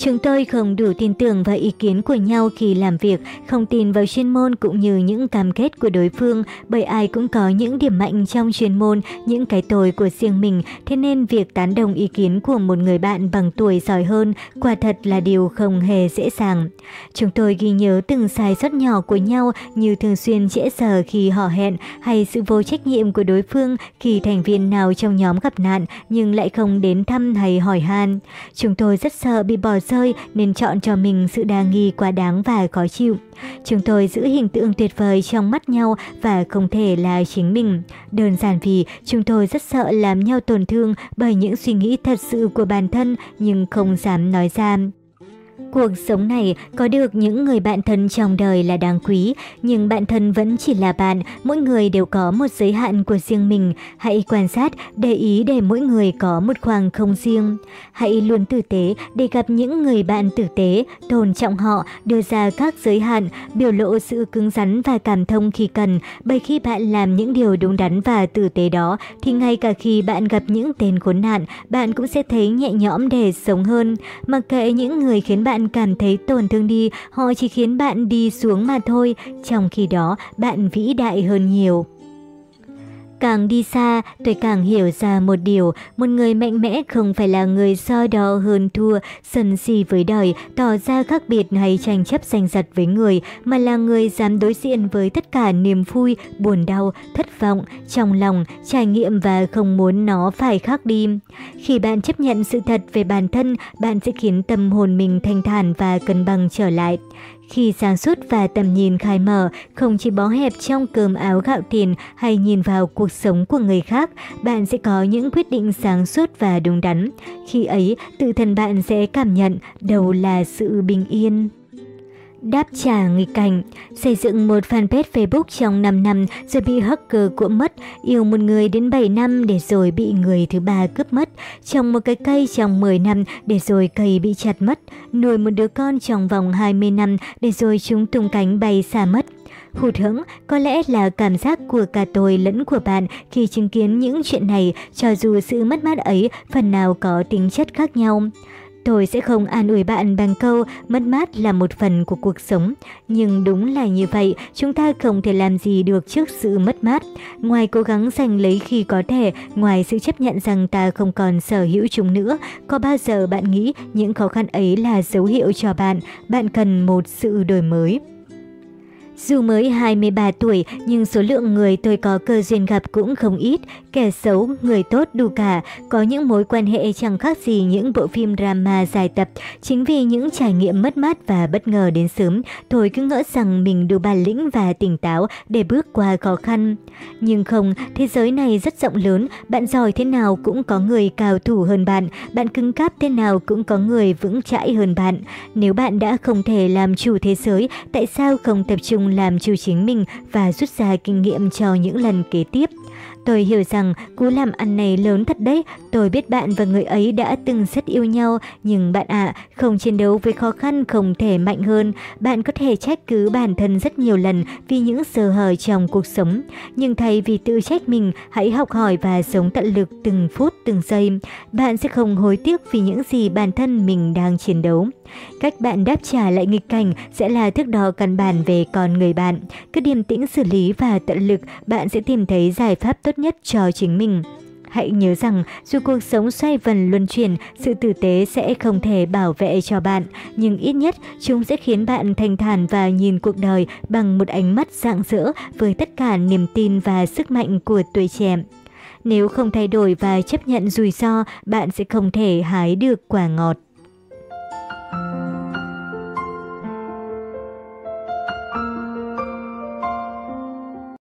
Chúng tôi không đủ tin tưởng vào ý kiến của nhau khi làm việc, không tin vào chuyên môn cũng như những cam kết của đối phương, bởi ai cũng có những điểm mạnh trong chuyên môn, những cái tồi của riêng mình, thế nên việc tán đồng ý kiến của một người bạn bằng tuổi giỏi hơn quả thật là điều không hề dễ dàng. Chúng tôi ghi nhớ từng sai sót nhỏ của nhau như thường xuyên trễ giờ khi họ hẹn hay sự vô trách nhiệm của đối phương khi thành viên nào trong nhóm gặp nạn nhưng lại không đến thăm hay hỏi han. Chúng tôi rất sợ bị bỏ rơi nên chọn cho mình sự đa nghi quá đáng và khó chịu. Chúng tôi giữ hình tượng tuyệt vời trong mắt nhau và không thể là chính mình. Đơn giản vì chúng tôi rất sợ làm nhau tổn thương bởi những suy nghĩ thật sự của bản thân nhưng không dám nói ra. Cuộc sống này có được những người bạn thân trong đời là đáng quý, nhưng bạn thân vẫn chỉ là bạn, mỗi người đều có một giới hạn của riêng mình. Hãy quan sát, để ý để mỗi người có một khoảng không riêng. Hãy luôn tử tế để gặp những người bạn tử tế, tôn trọng họ, đưa ra các giới hạn, biểu lộ sự cứng rắn và cảm thông khi cần. Bởi khi bạn làm những điều đúng đắn và tử tế đó, thì ngay cả khi bạn gặp những tên khốn nạn, bạn cũng sẽ thấy nhẹ nhõm để sống hơn. Mặc kệ những người khiến bạn bạn cảm thấy tổn thương đi, họ chỉ khiến bạn đi xuống mà thôi, trong khi đó bạn vĩ đại hơn nhiều. Càng đi xa, tôi càng hiểu ra một điều, một người mạnh mẽ không phải là người so đo hơn thua, sân si với đời, tỏ ra khác biệt hay tranh chấp giành giật với người, mà là người dám đối diện với tất cả niềm vui, buồn đau, thất vọng, trong lòng, trải nghiệm và không muốn nó phải khác đi. Khi bạn chấp nhận sự thật về bản thân, bạn sẽ khiến tâm hồn mình thanh thản và cân bằng trở lại. Khi sáng suốt và tầm nhìn khai mở, không chỉ bó hẹp trong cơm áo gạo tiền hay nhìn vào cuộc sống của người khác, bạn sẽ có những quyết định sáng suốt và đúng đắn. Khi ấy, tự thân bạn sẽ cảm nhận đâu là sự bình yên. Đáp trả nghịch cảnh, xây dựng một fanpage Facebook trong 5 năm rồi bị hacker cuộn mất, yêu một người đến 7 năm để rồi bị người thứ ba cướp mất, trồng một cái cây trong 10 năm để rồi cây bị chặt mất, nuôi một đứa con trong vòng 20 năm để rồi chúng tung cánh bay xa mất. Hụt hẫng có lẽ là cảm giác của cả tôi lẫn của bạn khi chứng kiến những chuyện này, cho dù sự mất mát ấy phần nào có tính chất khác nhau. Tôi sẽ không an ủi bạn bằng câu mất mát là một phần của cuộc sống. Nhưng đúng là như vậy, chúng ta không thể làm gì được trước sự mất mát. Ngoài cố gắng giành lấy khi có thể, ngoài sự chấp nhận rằng ta không còn sở hữu chúng nữa, có bao giờ bạn nghĩ những khó khăn ấy là dấu hiệu cho bạn, bạn cần một sự đổi mới. Dù mới 23 tuổi nhưng số lượng người tôi có cơ duyên gặp cũng không ít, kẻ xấu, người tốt đủ cả, có những mối quan hệ chẳng khác gì những bộ phim drama dài tập. Chính vì những trải nghiệm mất mát và bất ngờ đến sớm, tôi cứ ngỡ rằng mình đủ bản lĩnh và tỉnh táo để bước qua khó khăn. Nhưng không, thế giới này rất rộng lớn, bạn giỏi thế nào cũng có người cao thủ hơn bạn, bạn cứng cáp thế nào cũng có người vững chãi hơn bạn. Nếu bạn đã không thể làm chủ thế giới, tại sao không tập trung làm chủ chính mình và rút ra kinh nghiệm cho những lần kế tiếp. Tôi hiểu rằng cú làm ăn này lớn thật đấy, tôi biết bạn và người ấy đã từng rất yêu nhau, nhưng bạn ạ, không chiến đấu với khó khăn không thể mạnh hơn. Bạn có thể trách cứ bản thân rất nhiều lần vì những sơ hở trong cuộc sống, nhưng thay vì tự trách mình, hãy học hỏi và sống tận lực từng phút từng giây. Bạn sẽ không hối tiếc vì những gì bản thân mình đang chiến đấu. Cách bạn đáp trả lại nghịch cảnh sẽ là thước đo căn bản về con người bạn. Cứ điềm tĩnh xử lý và tận lực, bạn sẽ tìm thấy giải pháp tốt tốt nhất cho chính mình. Hãy nhớ rằng dù cuộc sống xoay vần luân chuyển, sự tử tế sẽ không thể bảo vệ cho bạn, nhưng ít nhất chúng sẽ khiến bạn thanh thản và nhìn cuộc đời bằng một ánh mắt rạng rỡ với tất cả niềm tin và sức mạnh của tuổi trẻ. Nếu không thay đổi và chấp nhận rủi ro, bạn sẽ không thể hái được quả ngọt.